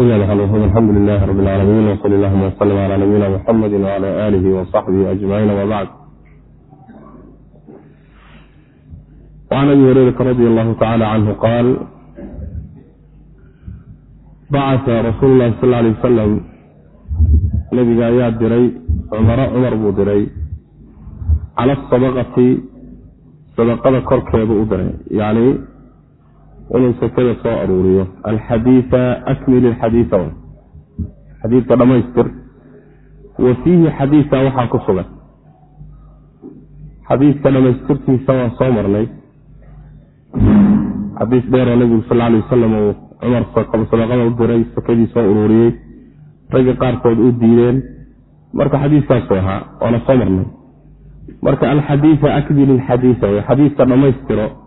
alxamdu lilahi rabi lcaalamiin wsali allahuma wslm cala nabiyina muxamadi wcala aalihi wasaxbihi ajmaciin ama bacd وcan abi hurayrata radi allahu tacala canhu qaal bacasa rasuulu lahi sal lay wasalam nabiga ayaa diray cumaro cumar buu diray cala asadaqati sadaqada korkeedu u diray yani inuu sakada soo aruuriyo. Alxadiia akmil xadiia xadiidka dhamaystir. Wa fiihi xadiia waxaa ku sugan. Xadiidka dhamaystirtiisa waa soo marnay. Xadiis dheeroo nabigu sal alay wasalam uu cumar sadaqada u diray sakadii soo uruuriyey ragga qaarkood u diideen. Marka xadiiskaasu ahaa waana soo marnay. Marka alxadiia akmil xadiia w xadiiska dhammaystiro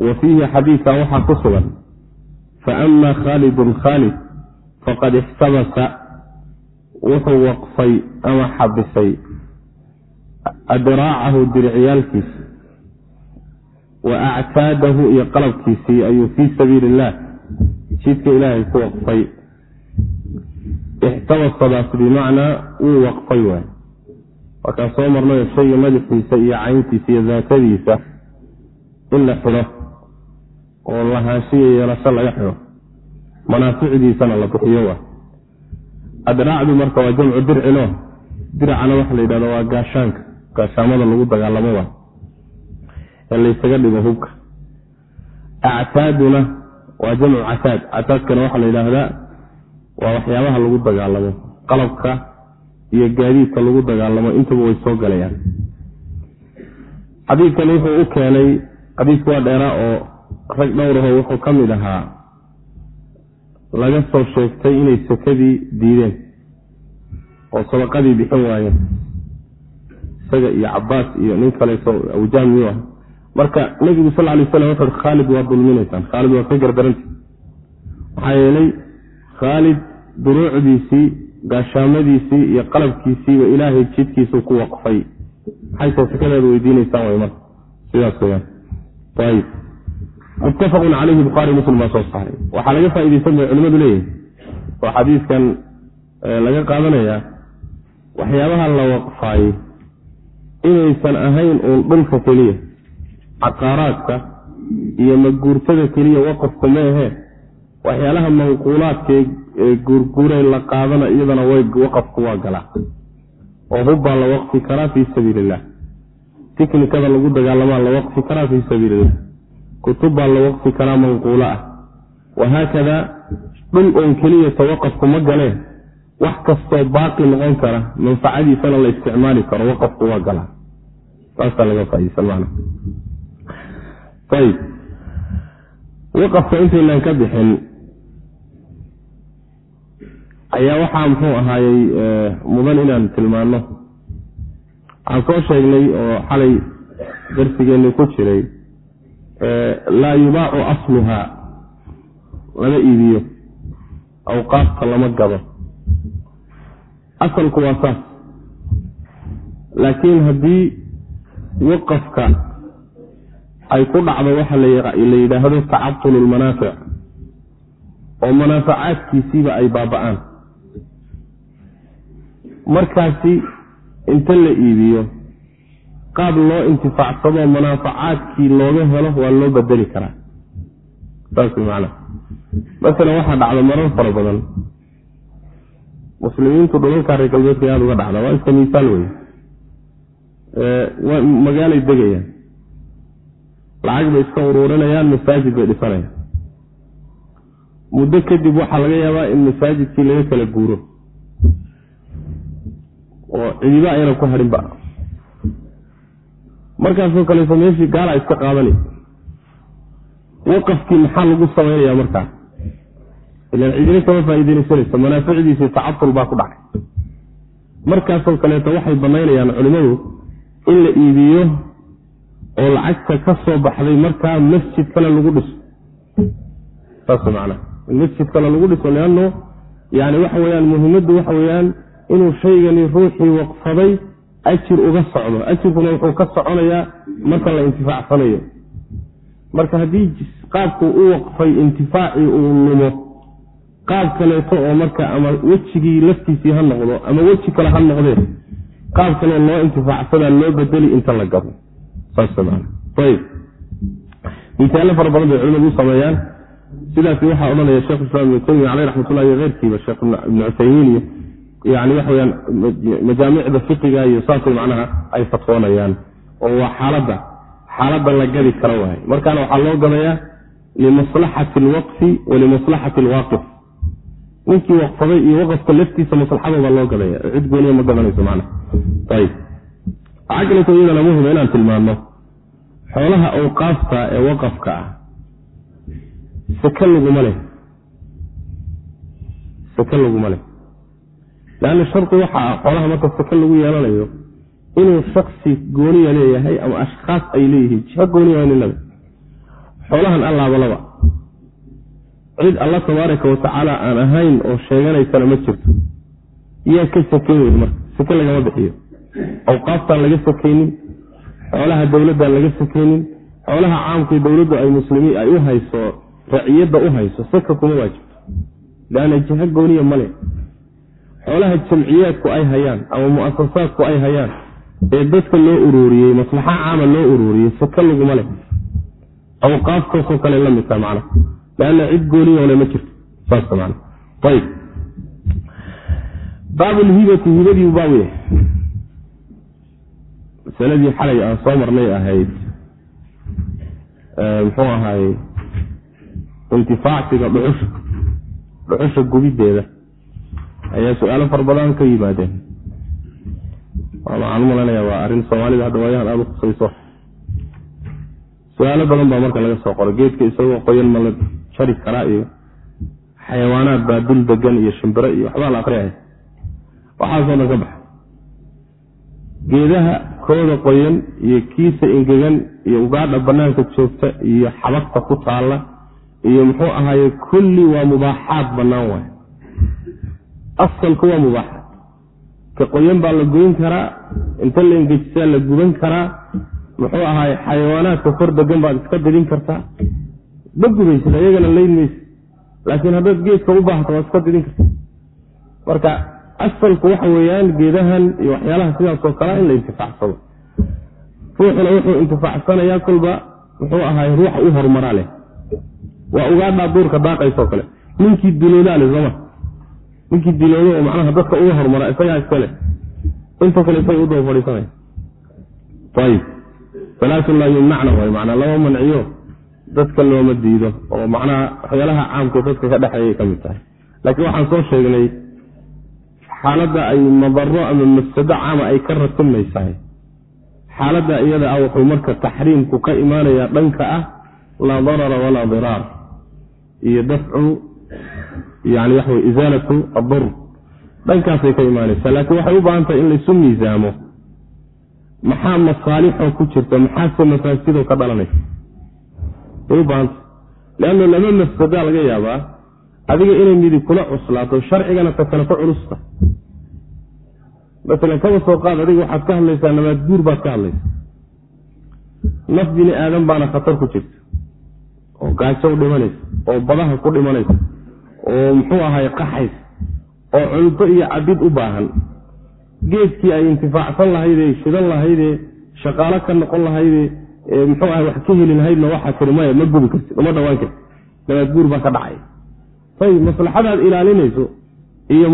wa fiihi xadiidka waxaa ku sugan. Faama khaalidun khaalid faqad ixtabasa wuxuu waqfay ama xabisay adiraacahu diricyaalkiisa wa actaadahu iyo qalabkiisii ayuu fii sabiili illah jidka ilaahay ku waqfay. Ixtabasadaas bimacnaa wuu waqfay waay. Waakaan soo marnayo shayga madaxiisa iyo cayntiisa iyo daatadiisa in la xidho oo lahaanshiya yeelasho laga xido manaaficdiisana la bixiyo waa adraacdu marka waa jamcu dircino diracana waxa la yidhahda waa gaashaanka. Gaashaamada lagu dagaalamo waa ee laysaga dhigo hubka. Actaaduna waa jamcu cataad cataadkana waxaa la yidhaahdaa waa waxyaabaha lagu dagaalamo. Qalabka iyo gaadiidka lagu dagaalamo intuba way soo galayaan. Xadiidkan wuxuu u keenay xadiidku waa dheeraa oo rag dhowraho wuxuu ka mid ahaa laga soo sheegtay inay sakadii diideen oo sadaqadii bixin waayeen. Isaga iyo cabaas iyo nin kaleeto awjaamiyu ah marka nebigu sal lay slam wuxu khaalid waa dulminaysaan. Khaalid waa ka gardaranta maxaa yeelay khaalid duruucdiisii gaashaamadiisii iyo qalabkiisiiba ilaahay jidkiisu ku waqfay. Maxayse sakadeeda weydiinaysaan way marka sidaas weyaan muttafaqun caleyhi bukhaari muslim baa soo saaray. Waxaa laga faaideysan bay culimadu leeyihiin oo xadiiskan laga qaadanayaa waxyaabaha la waqfaayey inaysan ahayn uun dhulka keliya caqaaraadka iyo maguurtada keliya waqafka meahee waxyaalaha manquulaadka ee guurguureen la qaadana iyadana way waqafku waa galaa. Oo hubbaa la waqfi karaa fii sabiili illah tiknikada lagu dagaalamaa la waqfi karaa fii sabiili illah kutub baa la waqfi karaa manquulo ah. Wahaakada dhul oon keliyata waqafku ma galeen wax kastoo baaqi noqon kara manfacadiisana la isticmaali karo waqafku waa galaa saasaa laga ayib waqafka intaynaan ka bixin ayaa waxaa muxuu ahaayey mudan inaan tilmaano waxaan soo sheegnay oo xalay darsigeenni ku jiray laa yubaacu asluhaa lama iibiyo. Awqaafta lama gado asalku waa saas. Laakiin haddii waqafka ay ku dhacdo waxa la yidhaahdo tacatulu lmanaafic oo manaafacaadkiisiiba ay baaba-aan. Markaasi inta la iibiyo qaab loo intifaacsado manaafacaadkii looga helo waa loo bedeli karaa. Saas man masalan waxaa dhacda marar fara badan. Muslimiintu dhulalka reer galbeedka aada uga dhacda waa iska miisaal wey magaalay degayaan. Lacag bay iska uruurinayaan masaajid bay dhisanayaan muddo kadib waxaa laga yaabaa in masaajidkii laga kala guuro. Oo cidiba ayna ku hadhinba markaasoo kaleeto meeshii gaala iska qaadani. Waqafkii maxaa lagu samaynayaa markaa? Ilaan cidina kama faa'iideysanayso manaaficdiisii tacatul baa ku dhacay. Markaasoo kaleeto waxay banaynayaan culimmadu in la iibiyo oo lacagta ka soo baxday markaa masjid kale lagu dhiso. Saas macnaa in masjid kale lagu dhiso leanno yani waxa weyaan muhimaddu waxa weeyaan inuu shaygani ruuxii waqfaday ajir uga socdo. Ajirkuna wuxuu ka soconayaa marka la intifaacsanayo marka haddii qaabku u waqfay intifaacii uu lumo qaab kaleeto oo marka ama wejigii laftiisii ha noqdo ama weji kale ha noqdee qaab kaleo loo intifaacsadaa loo bedeli inta la gabo. Misaalo fara badan bay culimadu u sameeyaan. Sidaas waxaa odhanaya shekh islam ibnu taymiya caleyh raxmatullah iyo keyrkiiba sheekh ibnu cuthaymiin iyo yani waxa weyaan majaamicda fiqiga iyo saasay macnaha ay fatwoonayaan oo waa xaaladda xaaladda la gadi kara waay. Markaana waxaa loo gadayaa limaslaxati alwaqfi wa limaslaxati alwaaqif ninkii waqfaday iyo waqafka laftiisa maslaxadooda loo gadaya cid gooniya ma gadanayso macna ayib waxaa kaleeto iyadana muhima inaan tilmaano xoolaha awqaafta ee waqafka ah seke laguma leh. Seke laguma leh leanna shardi waxa ah xoolaha marka seke lagu yeelanayo inuu shaksi gooniya leeyahay ama ashkhaas ay leeyihiin. Jiho gooniya ninaba xoolahan allaabalaba cid alla tabaaraka watacaala aan ahayn oo sheeganaysana ma jirto. Yaa ka saken weyn marka. Seke lagama bixiyo. Awqaaftaan laga sakaynin xoolaha dowladdaan laga sakaynin xoolaha caamkii dowladdu ay muslimiin ay u hayso raciyadda u hayso saka kuma waajibto. Leanna jiho gooniya male xoolaha jamciyaadku ay hayaan ama mu'asasaadku ay hayaan ee dadka loo uruuriyey maslaxa caama loo uruuriyey saka laguma leh. Awqaaftaasoo kale la midtaa macna. Leanna cid gooniyole ma jirto. Saas man ayb baabulhibati hibadiibu baab yahay. Masaladii xalay aan soo marnay ahayd muxuu ahaay intifaacsiga dhuxusha dhuxusha gubideeda ayaa su'aalo fara badan ka yimaadeen. Waxaan u waa arrin soomaalida hadda waayahan aada u khusayso su'aalo badan baa marka laga soo qoray. Geedka isagoo qoyan ma la jari karaa iyo xayawaanaad baa dul degan iyo shimbiro iyo waxbaa la akriyaya waxaasoo dhan ka baxa. Geedaha kooda qoyan iyo kiisa ingegan iyo ugaadha banaanka joogta iyo xabagta ku taalla iyo muxuu ahaaye kulli waa mubaaxaad bannaan waay asalku waa mubaaxaad ka qoyan baa la goyn karaa inta la engejisaa la guban karaa. Muxuu ahaaye xayawaanaadka kor degan baad iska didin kartaa. Ma gubaysid ayagana layn maysid. Laakiin haddaad geedka u baahto waad iska didin kartaa. Marka asalku waxa weeyaan geedahan iyo waxyaalaha sidaasoo kalea in la intifaacsado ruuxuna wuxuu intifaacsanayaa kolba muxuu ahaay ruuxa u horumaraa leh. Waa ugaadhaa duurka daaqaysoo kale. Ninkii diloodaa leh sooma ninkii diloodo oo macnaha dadka uga horumara isagaa iskale inta kale isay u fadhiisanaya ayib salaasun laa yumnacna waay macnaa lama manciyo. Dadka looma diido oo macnaha waxyaalaha caamka dadka ka dhexeeyay ka mid tahay. Laakiin waxaan soo sheegnay xaaladda ay madaro ama mafsado caama ay ka ratimaysahay xaaladda iyada ah wuxuu marka taxriimku ka imaanayaa dhanka ah laa darara walaa diraar. Iyo dafcu yani waxa wey isaalatu adur dhankaasay ka imaanaysaa laakiin waxay u baahan tahay in laysu miisaamo. Maxaa masaalixoo ku jirta? Maxaase mafaasidoo ka dhalanaysa? Way u baahantah leanna laba mafsadaa laga yaabaa adiga inay midi kula cuslaato sharcigana ta kale ka culusta. Masalan kaba soo qaad adiga waxaad ka hadlaysaa nabaad guur baad ka hadlaysa naf bini aadan baana khatar ku jirta. Oo gaajo u dhimanaysa oo badaha ku dhimanaysa oo muxuu ahay qaxays oo cunto iyo cabid u baahan. Geedkii ay intifaacsan lahaydee shidan lahaydee shaqaalo ka noqon lahaydee muxuu ahay wax ka heli lahaydna waxaa tiri maya ma gubi kartid uma dhawaan kartid. Nabaad guur baa ka dhacay. Ayib maslaxadaad ilaalinayso iyo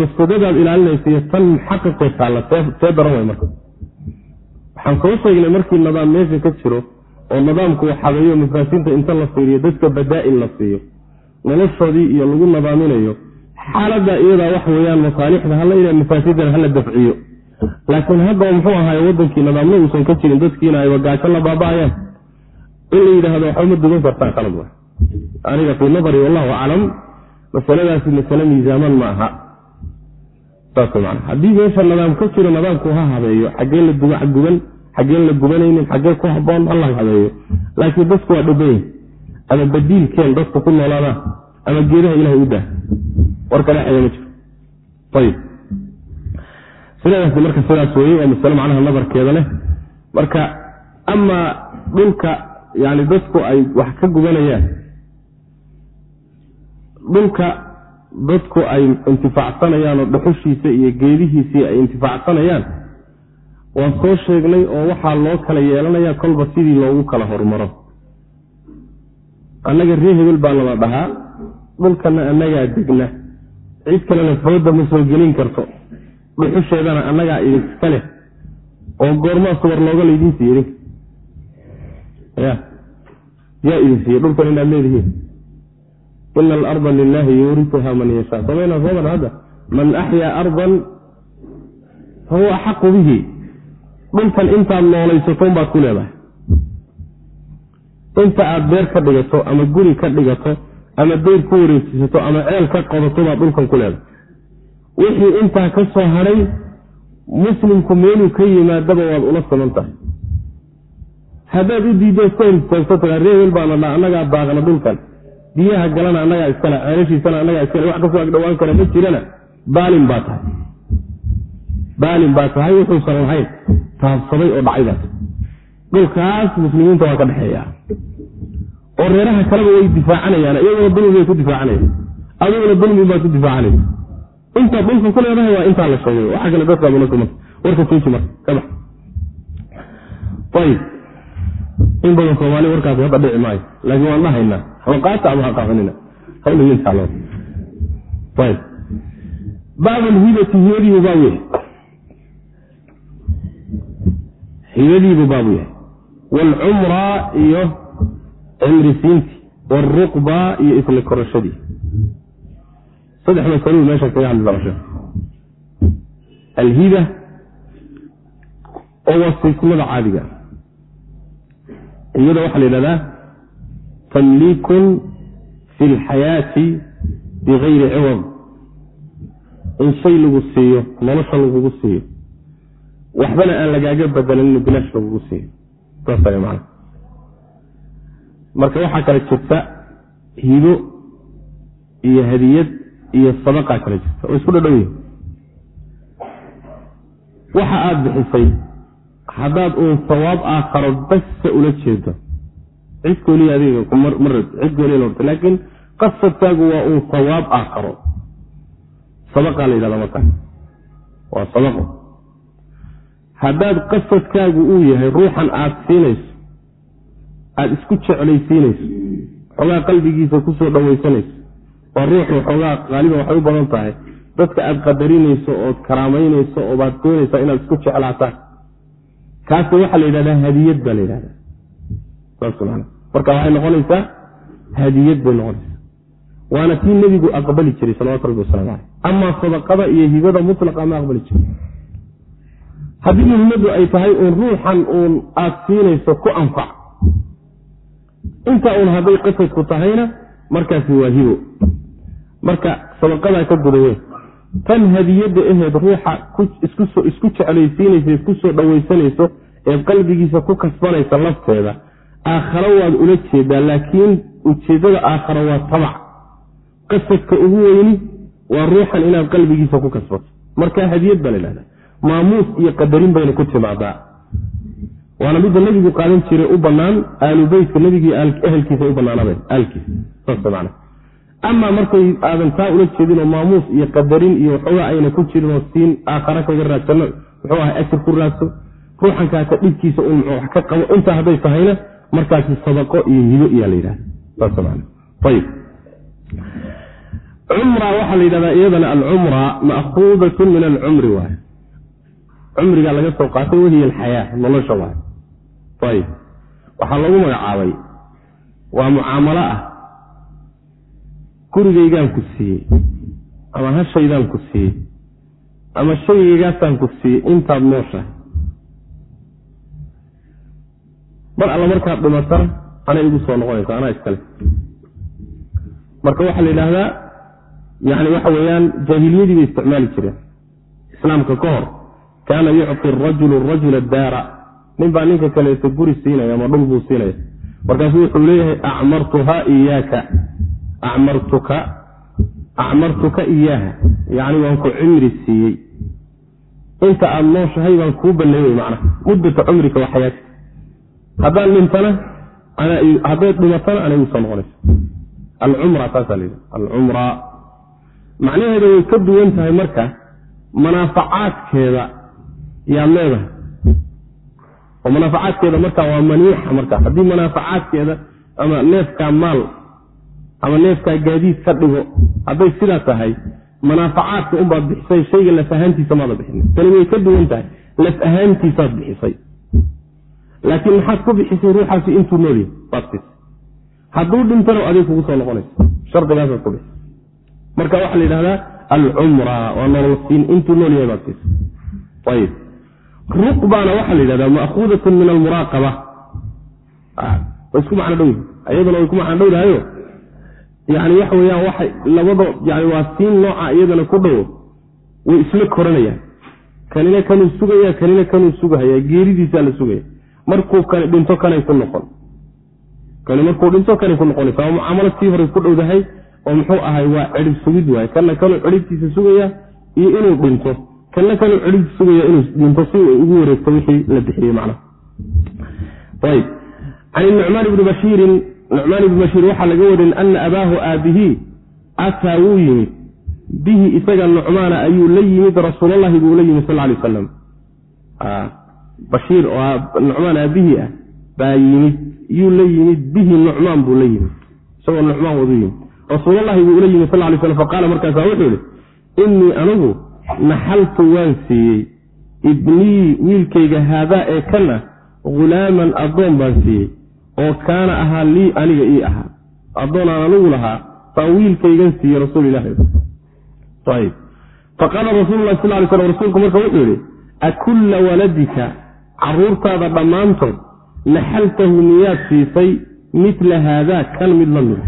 mafsadadaad ilaalinayso iyo tan xaqiqay taalla see daran way marka. Waxaan soo sheegnay markii nidaam meesha ka jiro oo nidaamku uu xabeeyo mafaasinta inta la fiiriyo dadka badaa-il la siiyo noloshoodii iyo lagu nadaaminayo xaaladda iyadaa wax weeyaan masaalixda hala mafaasidana hala dafciyo. Laakiin haddaba muxuu ahaay wadankii nidaamna uusan ka jirin dadkiina ayba gaajo la baaba-ayaan. In la yidhaahdo waxba ma dugan kartaan qalad wa aniga fii nadari wallahu aclam masaladaasi masale miisaaman ma aha. Haddii meesha nidaam ka jiro nidaamku ha habeeyo. Xaggeen la duba guban xaggeen la gubanaynin xaggee ku haboon hala habeeyo. Laakiin dadku waa dhabayn ama badiilkeen dadku ku noolaadaan ama geedaha ilahay u dah war ka dhexeeya ma jiro. Ayib siladaasi marka sidaas weeye waa masale macnaha nadarkeeda leh. Marka amaa dhulka yani dadku ay wax ka gubanayaan. Dhulka dadku ay intifaacsanayaan oo dhuxushiisa iyo geedihiisii ay intifaacsanayaan waan soo sheegnay oo waxaa loo kala yeelanaya kolba sidii loogu kala hormaro annaga ree hebel baa nala dhahaa. Dhulkana annagaa degna. Cid kalena fooda ma soo gelin karto. Dhuxusheedana annagaa idiska leh oo goormaa subar looga laydin siiye idinka ya yaa idin siiye dhulkan inaad leedihiin. Ina alarda lilahi yuurituha man yashaa. Samayna soo hadda. Man axyaa ardan fahuwa axaqu bihi. Dhulkan intaad noolaysaton baad ku leedahay inta aad beer ka dhigato ama guri ka dhigato ama deyr ku wareegsisato ama ceel ka qodato baad dhulkan ku leedahay wixii intaa ka soo hadhay muslimku meeluu ka yimaadaba waad ula siman tahay. Haddaad u tagaa reebel baana dha annagaa baaqna dhulkan. Biyaha galana annagaa iskale ceelashiisana annagaa iskale wax ka soo agdhawaan kara ma jirana. Baalin baa tahay. Baalin baa tahay wuxuusan lahayn. Taabsaday oo dhacay baa tahay. Dhulkaas muslimiinta waa ka dhexeeya oo reeraha kaleba way difaacanayaan iyaguna dulmi bay ku difaacanayaan. Adiguna dulmi baad ku difaacanaysa intaad dhulka ku leedahay waa intaa la sheegay. Waxa kale dadkaad ula kumanta warka tuuji marka ka bax. Ayib in badan soomaali warkaasi hadda dhici maayo. Laakiin waan dhahaynaa haqaata ama haqaafanina hawligiintaalo ayib baabulhibati hibadiibu baab yahay. Hibadiibu baabu yahay. Waalcumra iyo cimrisiinti waalruqba iyo isla korashadii. Saddex masaluu meesha kaga hadli doona sheekh alhiba oo waa silsilada caadiga. Iyada waxaa la yidhahdaa tamliikun fi lxayaati bigayri ciwad in shay lagu siiyo nolosha lagugu siiyo. Waxbana aan lagaaga bedelan bilaash lagugu siiyo. Saasa man marka waxaa kala jirta hibo iyo hadiyad iyo sadaqaa kala jirta. Oo isku dhadhow yihiin waxa aada bixisay haddaad uun sawaab aakharo basa ula jeedo. Cid gooliya adiga mar cid gooliya lorta laakiin qasadkaagu waa uun sawaab aakharo. Sadaqaa la yidhahda markaa waa sadaqo haddaad qasadkaagu uu yahay ruuxan aada siinayso aada isku jeclaysiinayso xoogaa qalbigiisa ku soo dhawaysanayso waa ruuxu xoogaa qaaliban waxay u badan tahay. Dadka aada qadarinayso ood karaamaynayso oobaad doonaysaa inaad isku jeclaataan. Kaasi waxaa la yidhahdaa hadiyad baa la yidhahdaa. Saas man marka waxay noqonaysaa hadiyad bay noqonaysaa. Waana tii nebigu aqbali jiray salawatu rabbi waslamu caleyh amaa sadaqada iyo hibada mutlaqa ma aqbali jiray. Haddii muhimaddu ay tahay uun ruuxan uun aad siinayso ku anfac intaa uun hadday qasadku tahayna markaasi waa hibo. Marka sadaqadaa ka gudawe tan hadiyadda aheed ruuxa isku jeclaysiinaysa isku soo dhawaysanayso eed qalbigiisa ku kasbanaysa lafteeda aakharo waad ula jeedaa laakiin ujeeddada aakharo waa tabac qasadka ugu weyni waa ruuxan inaad qalbigiisa ku kasbato. Marka hadiyad baa la idhahda maamuus iyo qadarin bayna ku timaadaa waana midda nebigu qaadan jiray u banaan aalu beytka nebigii ehelkiisa u banaanabeen aalkiisa amaa markay aadan taa ula jeedinoo maamuus iyo qadarin iyo waxoogaa ayna ku jirinoo siin aakhara kaga raadsano muxuu aha ajir ku raadso. Ruuxankaasa dhibkiisa un wax ka qabo intaa hadday tahayna markaasi sadaqo iyo hibo iyaa la yidhahda saas cumra waxaa la yidhahdaa iyadana alcumra ma'kuudatun min alcumri waay cumrigaa laga soo qaatay wahiya alxayaa nolosha waay ayib waxaa lagu magacaabay waa mucaamalo ah. Gurigaygaan ku siiyey ama hashaydaan ku siiyey ama shaygaygaasaan ku siiyey intaad nooshahay mar alla markaad dhimatana anay igu soo noqonaysa anaa iskale marka waxaa la yidhaahdaa yani waxa weeyaan jaahiliyadii bay isticmaali jireen. Islaamka ka hor kaana yucti rajulu rajula daara nin baa ninka kaleeto guri siinaya ama dhul buu siinaya. Markaasuu wuxuu leeyahay acmartuha iyaaka acmartuka acmartuka iyaaha yacni waan ku cimri siiyey. Inta aada nooshahay baan kuu baneeyey macnaha. Muddata cumrika waa xayaati. Haddaan dhintana hadday dhimatana ana igu soo noqonaysa alcumra taasaa la alcumra. Macnaheeda way ka duwan tahay marka manaafacaadkeeda yaad leedahay oo manaafacaadkeeda marka waa maniixa marka haddii manaafacaadkeeda ama neefkaa maal ama neefkaa gaadiid ka dhigo hadday sidaa tahay manaafacaadka unbaad bixisay shayga laf ahaantiisa maada bixin tani way ka duwan tahay. Laf ahaantiisaad bixisay. Laakiin maxaad ku bixisay ruuxaasi intuu noolyahy baadkis hadduu dhintano adig kugu soo noqonaysa shardigaasaad ku bixisay. Marka waxaa la yidhahdaa alcumra waa nololsiin intuu nool yahay baadkis ayib ruqbana waxaa la yidhahdaa ma'kuudatun min almuraaqaba. Way isku macno dhow iyaduna way ku macno dhowdahayo yani waxa weyaan waxay labada yani waa siin nooca iyadana ku dhowo way isla koranayaan. Kanina kanuu sugaya kanina kanuu sugahaya geeridiisaa la sugaya markuu kani dhinto kanay ku noqon. Kani markuu dhinto kanay ku noqonaysa waa mucaamalo tii hore ku dhowdahay oo muxuu ahay waa cidhib sugid waay kana kanuu cidhibtiisa sugaya iyo inuu dhinto kana kanuu cidhibtiisa sugaya inuu dhinto si ugu wareegto wixii la bixiyey macnaha ayb. Can nucmaan ibni bashiirin nucmaan ibni bashiir waxaa laga warin ana abaahu aabihii ataa wuu yimid bihi isaga nucmaana ayuu la yimid rasuulallahi buu la yimid sal lay aslam bashiir oo nucmaan aabihii ah baa yimid yuu la yimid bihi nucmaan buu la yimid. Isagoo nucmaan wadu yimid. Rasuulallahi buu ula yimid sal lay slam faqaala markaasa wuxuu yihi innii anigu naxaltu waan siiyey. Ibnii wiilkayga haadaa ee kan ah hulaaman addoon baan siiyey oo kaana ahaa lii aniga ii ahaa. Addoonaan anigu lahaa baan wiilkaygan siiyey rasuulilahi ayb faqaala rasuululahi sal lay slam rasuulku marka wuxuu yihi akulla waladika caruurtaada dhammaantood naxaltahu miyaad siisay mitla haadaa kan mid la mida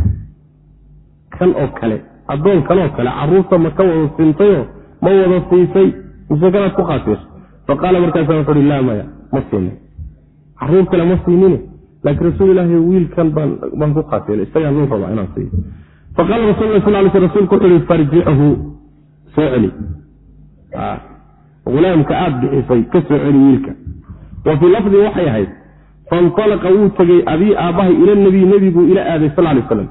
kan oo kale addoon kan oo kale carruurta ma ka wada siintayoo ma wada siisay mise kanaad ku qaasiirsa faqaala markaasa wuxu uhi laa maya ma siinin. Caruur kale ma siinine laakiin rasuul ilaahi wiilkan baan ku qaasiilay isagaan luu rabaa inaan siiyo faqaala rasul sal lay sl rsulku wuxu uhi farjichu soo celi. Hulaamka aada bixisay ka soo celi wiilka. Wa fii lafdi waxay ahayd fainalaqa wuu tegey abii aabbahay ila nabiy nebiguu ila aaday sal lay slam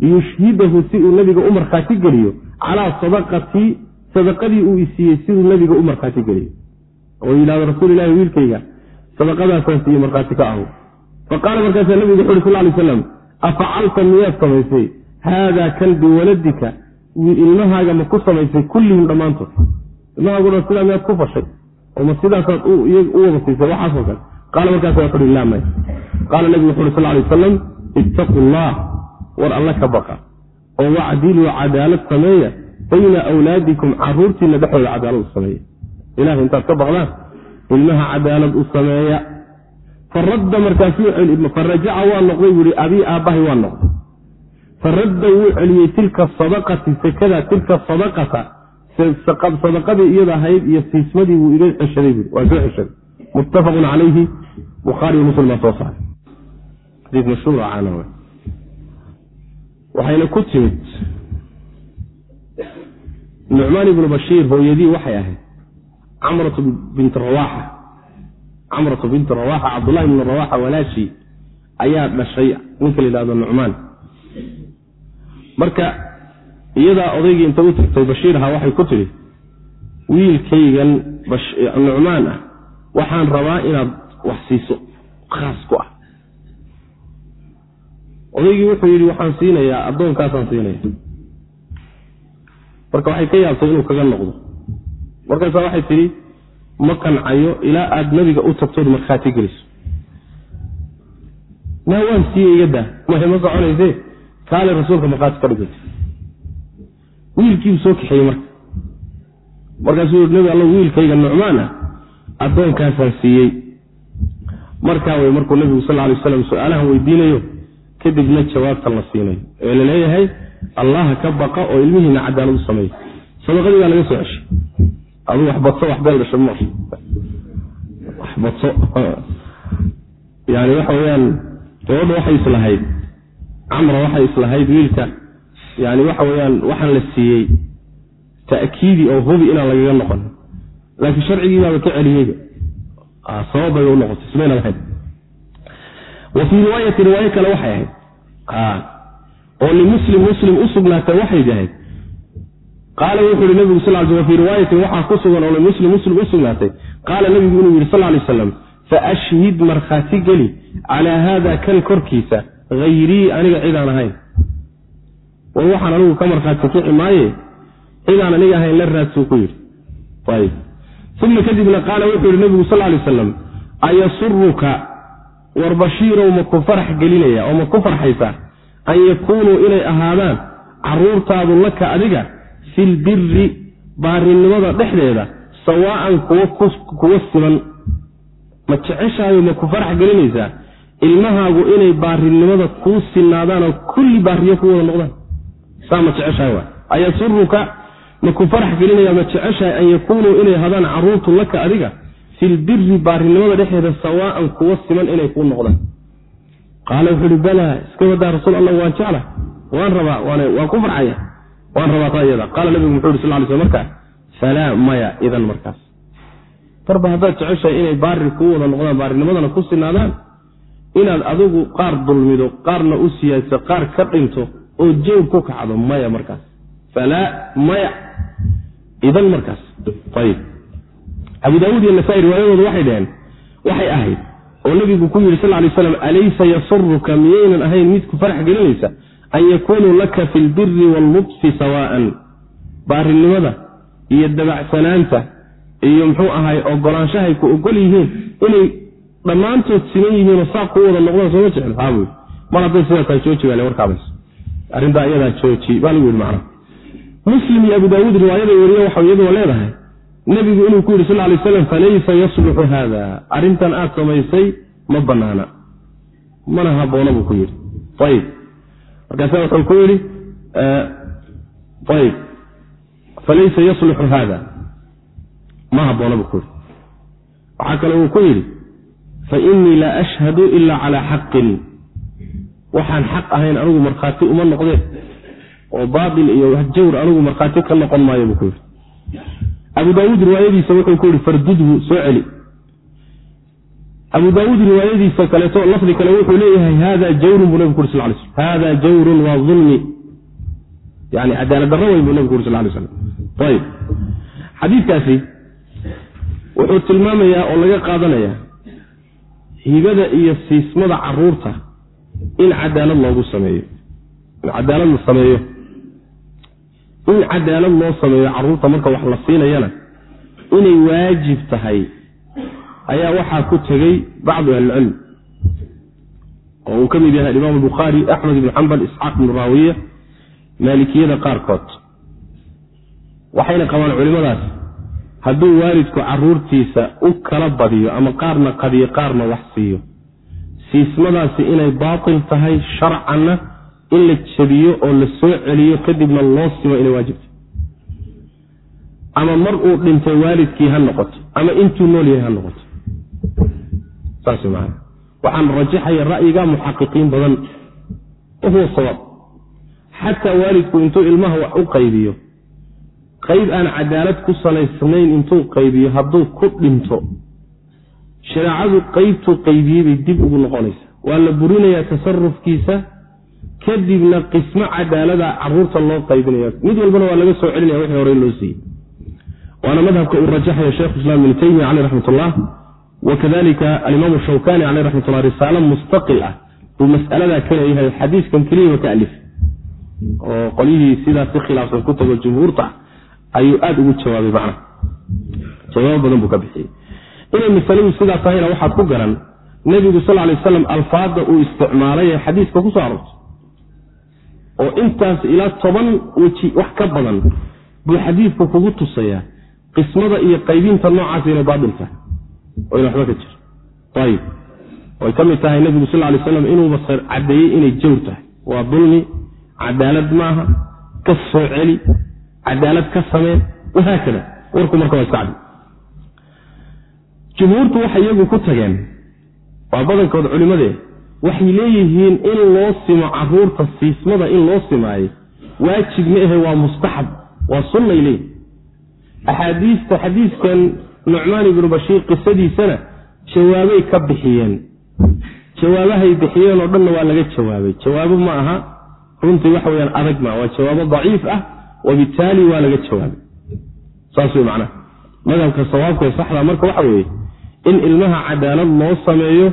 liyushhidahu si uu nebiga u markhaati geliyo calaa sadaqatii sadaqadii uu isiiyey siduu nebiga u markhaati geliyo oo yidhahdo rasuul ilahi wiilkayga sadaqadaasaan siiye markhaati ka ahu. Faqaala markaasaa nebigu wuxu uhi sal lay slam afacalta miyaad samaysay? Haadaa kan biwaladika ilmahaaga ma ku samaysay kullihim dhammaantood. Ilmahaagu dhan sidaa miyaad ku fashay? Oo ma sidaasaad u wada siisay? Waxaasoo kale. Qaala markaasa wuxu uhi laa may qaala nebigu wuxu sal lay wasalam ittaqu allah war alla ka baqa. Oo wacdiluu cadaalad sameeya bayna awlaadikum caruurtiina dhexdooda cadaalad u sameeya. Ilahay intaad ka baqdaan ilmaha cadaalad u sameeya. Faradda markaasuu farajaca waa noqday buuhi abii aabbahay waa noqday. Faradda wuu celiyey tilka sadaqati sekada tilka sadaqata. Sadaqadii iyada ahayd iyo siismadii buu iga ceshaday buui waa soo ceshaday. Muttafaqun calayhi bukhaariyo muslim baa soo saaray. Waxayna ku timid nucmaan ibnu bashiir hooyadii waxay ahayd camratu binti rawaaxa. Camratu binti rawaaxa cabdullahi ibnu rawaaxa walaashii ayaa dhashay ninka la yidhahdo nucmaan. Marka iyadaa odaygii inta u tagtay bashiir ahaa waxay ku tidhi wiilkaygan nucmaan ah waxaan rabaa inaad wax siiso khaas ku ah. Odaygii wuxuu yidhi waxaan siinayaa addoonkaasaan siinaya marka waxay ka yaabtay inuu kaga noqdo. Markaasaa waxay tidhi ma kancayo ilaa aad nabiga u tagtood markhaati geliso. Maa waan siiye iga daa. Mahe ma soconayse? Kaale rasuulka markhaati ka dhigata wiilkiibuu soo kaxeeyey marka. Markaasuu yii nabi alla wiilkayga nucmaan ah addoonkaasaan siiyey. Markaa wey markuu nabigu sal lay waslam su'aalahan weydiinayo kadibna jawaabtan la siinayo ee la leeyahay allaha ka baqa oo ilmihiina cadaalad u sameeya sadaqadii baa laga soo ceshay. Aduu wax wax beel dhasha ma wax yani waxa weyaan gabadha waxay islahayd. Camra waxay islahayd wiilka. Yani waxa weyaan waxaan la siiyey ta'kiidi oo hubi inaan lagaga noqon. Laakiin sharcigii baaba ka celiyeyba. Sababay u noqotay. Simayna lahayd. Wa fii riwaayati riwaayo kale waxay ahayd oo limuslim muslim u sugnaatay waxay dahayd qaala wuxuu yihi nabigu sal l fii riwaayatin waxaa ku sugan oo limuslim muslim u sugnaatay. Qaala nabigu inuu yidhi sal lay aslam faashhid markhaati geli calaa haada kan korkiisa hayrii aniga cidaan ahayn. War waxaan anigu ka markhaati kici maaye cidaan aniga ahayn la raadsuu ku yidhi. Uma kadibna qaala wuxuu yihi nabigu sal lay aslam ayasuruka war bashiirow ma ku farax gelinaya oo ma ku farxaysaa an yakuunuu inay ahaadaan caruurtaadu laka adiga filbiri baarinimada dhexdeeda sawaa'an kuwa siman. Ma jeceshaayo ma ku farax gelinaysaa? Ilmahaagu inay baarinimada kuu sinaadaan oo kulli baariyo ku wada noqdaan. Saa ma jeceshahay ayasuruka ma ku farax gelinaya ma jeceshahay an yakuunuu inay hadaan caruurtu laka adiga filbiri baarinimada dhexeeda sawaa'an kuwa siman inay kuu noqdaan qaala wuxuu ihi balaa iska wadaa rasuul allah waan jecla waan rabaa waan ku farxaya waan rabaa taa qaala nabigu muxuu yhi sal ly sl markaa falaa maya idan markaas. Marba haddaad jeceshahay inay baari kuu wada noqdaan baarinimadana ku sinaadaan inaad adigu qaar dulmido qaarna u siyaadso qaar ka dhinto oo jawr ku kacdo maya markaas. Falaa maya idan markaas. Ayib abu daawuud iyo nasaa-i riwaayadooda waxay dhaheen waxay ahayd oo nabigu ku yidhi sal lay slam alaysa yasuruka? Miyaynan ahayn mid ku farax gelinaysa an yakunuu laka fi lbiri wallubsi sawaa'an baarinimada iyo dabacsanaanta iyo muxuu ahay ogolaanshahay ku ogol yihiin inay dhammaantood siman yihiinoo saa ku wada noqdaan sooma jecel. Haabu mar hadday sidaa tahay jooji baa le warkaabays arrintaa iyadaa jooji baa lagu yidhi macnaha. Muslim iyo abu daawuud riwaayaday weriye waxa iyadoo leedahay nebigu inuu ku yidhi sal lay slam falaysa yasluxu haada arrintan aad samaysay ma banaana mana haboona buu ku yidhi. Ayib markaasa wuxuu ku yidhi ayib falaysa yasluxu haada ma haboona buu ku yidhi. Waxaa kale uu ku yidhi fainii laa ashhadu ila calaa xaqin. Waxaan xaq ahayn anigu markhaati uma noqdeen. Oo baatil iyo jawr anigu markhaati ka noqon maayo buu ku yidhi abu daawuud riwaayadiisa wuxuu ku yihi fardudhu soo celi. Abu daawuud riwaayadiisa kaleeto lafdi kale wuxuu leeyahay hada jawrun buu nabig ku uri sal lay slm hada jawrun waa ulmi yani cadaalad darro weyn buu nabig uri sal lay slam ayib xadiidkaasi wuxuu tilmaamayaa oo laga qaadanaya hibada iyo siismada carruurta in cadaalad loogu sameeyo. In cadaalad la sameeyo in cadaalad loo sameeyo carruurta marka wax la siinayana inay waajib tahay ayaa waxaa ku tegey bacdu ahlilcilm oo uu ka mid yahay alimaam bukhaari axmed ibnu xambal isxaaq ibnu raawiya maalikiyada qaarkood. Waxayna qabaan culimadaas hadduu waalidku caruurtiisa u kala badiyo ama qaarna qadiyo qaarna wax siiyo siismadaasi inay baatil tahay sharcanna in la jabiyo oo la soo celiyo kadibna loo simo inay waajibtahay ama mar uu dhintay waalidkii ha noqoto ama intuu nool yahay ha noqoto. Saas maan waxaan rajaxaya ra'yiga muxaqiqiin badan. Wahuwa sawaab xataa waalidku intuu ilmaha wax u qaybiyo qayb aan cadaalad ku salaysnayn intuu qaybiyo hadduu ku dhinto shareecadu qaybtuu qaybiyey bay dib ugu noqonaysa waa la burinayaa tasarufkiisa kadibna qismo cadaalada carruurta loo qaybinaya mid walbana waa laga soo celinaya wixii horey loo siiyey. Waana madhabka uu rajaxaya sheikhu islam ibnu taymiya caleyh raxmat ullah wa kadalika alimaamu shawkani caleyh raxmat ullah risaalo mustaqil ah. Buu mas'aladaa ka leeyahay xadiiskan keliyaba ka alif oo qolyihii sidaas si khilaafsan ku tago jumhuurta ayuu aada ugu jawaabay macnaha jawaabo badan buu ka bixiyey. Inay masaladu sidaa tahayna waxaad ku garan nebigu sal lay waslam alfaada uu isticmaalay ee xadiiska ku aroortay oo intaas ilaa toban weji wax ka badan buu xadiidku kugu tusayaa qismada iyo qaybinta noocaas inay baatil tahay ina waxba ka jiro. Ayib way ka mid tahay nebigu sal lay slam inuuba caddeeyey inay jawr tahay. Waa dulmi cadaalad maaha ka soo celi cadaalad ka sameen wahaakada. Warku marka waa iska jumhuurtu waxay iyagu ku tageen waa badankood culimmadee waxay leeyihiin in loo simo carruurta siismada in loo simaayo. Waajib ma ahe waa mustaxab waa sunnay leeyihiin axaadiista xadiiskan nucmaan ibnu bashiir qisadiisana jawaabay ka bixiyeen. Jawaabahay bixiyeen oo dhanna waa laga jawaabay. Jawaabo ma aha runtii waxa weyaan adag ma waa jawaabo daciif ah wabitaali waa laga jawaabay. Saas wey macnaha madhabka sawaabka ee saxda marka waxa weeye in ilmaha cadaalad loo sameeyo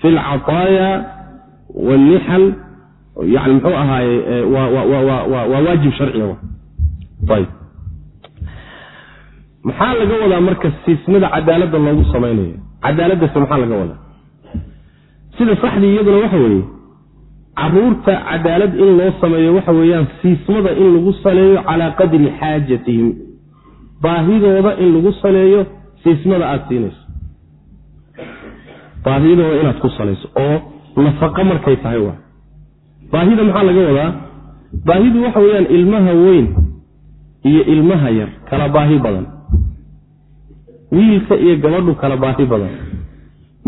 fi lcataaya wannixal yani muxuu ahaaye waa waajib sharciga maxaa laga wadaa marka siismada cadaaladda loogu samaynayo cadaaladdaase maxaa laga wadaa sida saxdii iyaduna waxa weeye carruurta cadaalad in loo sameeyo waxa weeyaan siismada in lagu saleeyo calaa qadri xaajatihim baahidooda in lagu saleeyo siismada aada siinayso baahidooda inaad ku salayso oo nafaqo markay tahay waa. baahida maxaa laga wadaa? baahidu waxa weeyaan ilmaha weyn iyo ilmaha yar kala baahi badan. wiilka iyo gabadhu kala baahi badan.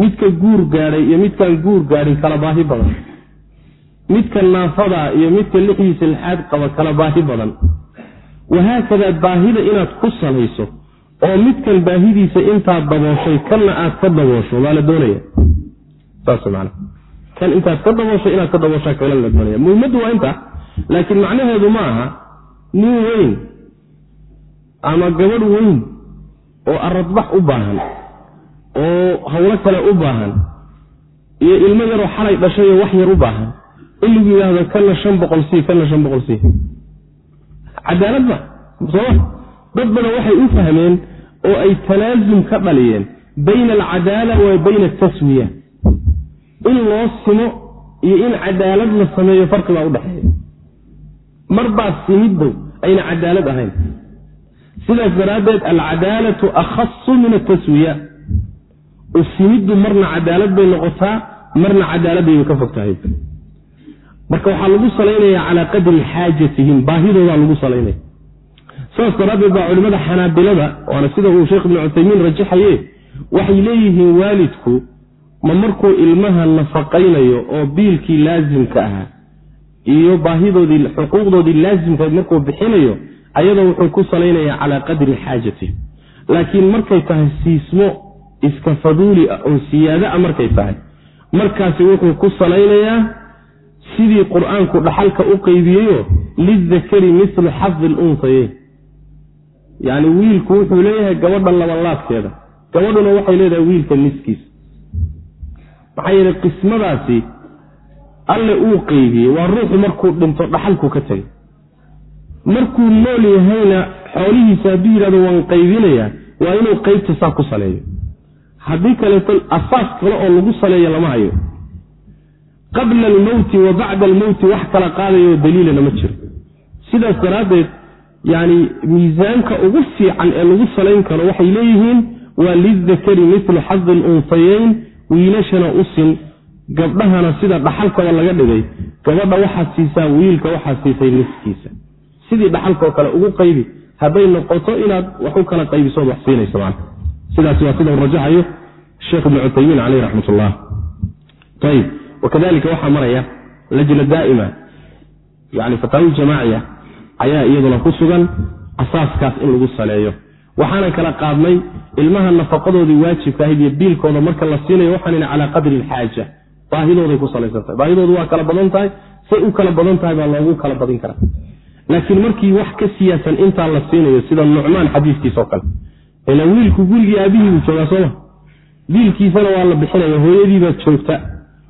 midka guur gaadhay iyo midkaan guur gaadhin kala baahi badan. midka naafada iyo midka lixdiisa lixaad qaba kala baahi badan. wahaakadaa baahida inaad ku salayso oo midkan baahidiisa intaad dabooshay kanna aad ka daboosho waa la doonaya. Saas man kan intaad ka dabooshay inaad ka dabooshaa kala la doonaya. Muhimaddu waa inta laakiin macnaheedu ma aha nin weyn ama gabadh weyn oo aradbax u baahan oo hawlo kale u baahan iyo ilmo yaroo xalay dhashayoo wax yar u baahan in lagu yidhaahdo kana shan boqol sii kana shan boqol sii cadaalad ma sooma dad badan waxay u fahmeen oo ay talaasum ka dhaliyeen bayna alcadaala wa bayna ataswiya. In loo simo iyo in cadaalad la sameeyo farqibaa udhexeeya marbaa simiddow ayna cadaalad ahayn. Sidaas daraaddeed alcadaalatu akhasu min ataswiya. Simiddu marna cadaalad bay noqotaa marna cadaaladayba ka fog tahay marka waxaa lagu salaynayaa calaa qadri xaajatihim baahidoodaa lagu salaynaya saas daraaddeed baa culimmada xanaabilada waana sida uu sheekh ibnu cuthaymiin rajaxaye waxay leeyihiin waalidku ma markuu ilmaha nafaqaynayo oo biilkii laasimka ahaa iyo baahidoodii xuquuqdoodii laasimkahayd markuu bixinayo ayadoo wuxuu ku salaynayaa calaa qadri xaajatihim laakiin markay tahay siismo iska faduuli ah oo siyaado a markay tahay markaasi wuxuu ku salaynayaa sidii qur'aanku dhaxalka u qeybiyeyo lidakari mislu xafdi lunsayeyn yacni wiilku wuxuu leeyahay gabadha labanlaabkeeda gabadhuna waxay leedahay wiilka niskiisa. Maxaa yeele qismadaasi alle uu qeybiyey waa ruuxu markuu dhinto dhaxalku ka tegay. Markuu nool yahayna xoolihiisa hadduu yidhahdo waan qaybinayaa waa inuu qeybta saa ku saleeyo. Haddii kaleeto asaas kale oo lagu saleeyo lama hayo. Qabla almowti wa bacda almowti wax kala qaadayo daliilana ma jiro. Sidaas daraaddeed yacni miisaanka ugu fiican ee lagu salayn karo waxay leeyihiin waa lidakari mitlu xadi lunsayeyn wiilashana u sin gabdhahana sida dhaxalkaba laga dhigay. Gabadha waxaad siisaa wiilka waxaad siisay niskiisa sidii dhaxalkao kale ugu qaybi hadday noqoto inaad wax u kala qaybisood wax siinayso man sidaas waa sida rajaxayo sheekh ibnu cuthaymiin caleyh raxmat ullah ayib wakadalika waxaa maraya lajna daa'ima yani fataawi jamaaciya ayaa iyaduna ku sugan asaaskaas in lagu saleeyo. Waxaanan kala qaadnay ilmaha nafaqadoodii waajibka ahayd iyo biilkooda marka la siinayo waxaanina calaa qadri alxaaja. Baahidooday ku salaysan tahay baahidoodu waa kala badan tahay. Say u kala badan tahay baa loogu kala badin karaa. Laakiin markii wax ka siyaasan intaa la siinayo sida nucmaan xadiiskiisao kale ila wiilku gurigii aabihii buu joogaa sooma biilkiisana waa la bixinaya hooyadiibaa joogta.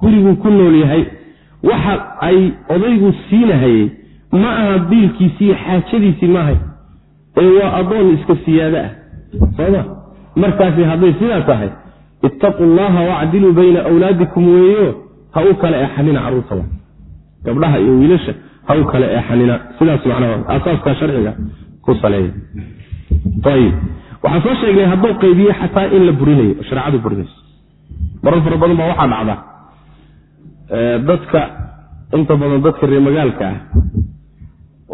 Guriguu ku nool yahay. Waxa ay odaygu siinahayey ma aha biilkiisiiyo xaajadiisii maahay ee waa addoon iska siyaado ah. Sooma markaasi hadday sidaa tahay ittaquu llaha wacdiluu bayna awlaadikum weeyo ha u kala eexanina carruurtaba gabdhaha iyo wiilasha ha u kala eexanina sidaas macnaha asaaska sharciga ku saleeya. Ayib waxaan soo sheegnay hadduu qaybiye xataa in la burinayo shareecadu burinayso. Marar fara badan baa waxaa dhacda dadka inta badan dadka reer magaalka ah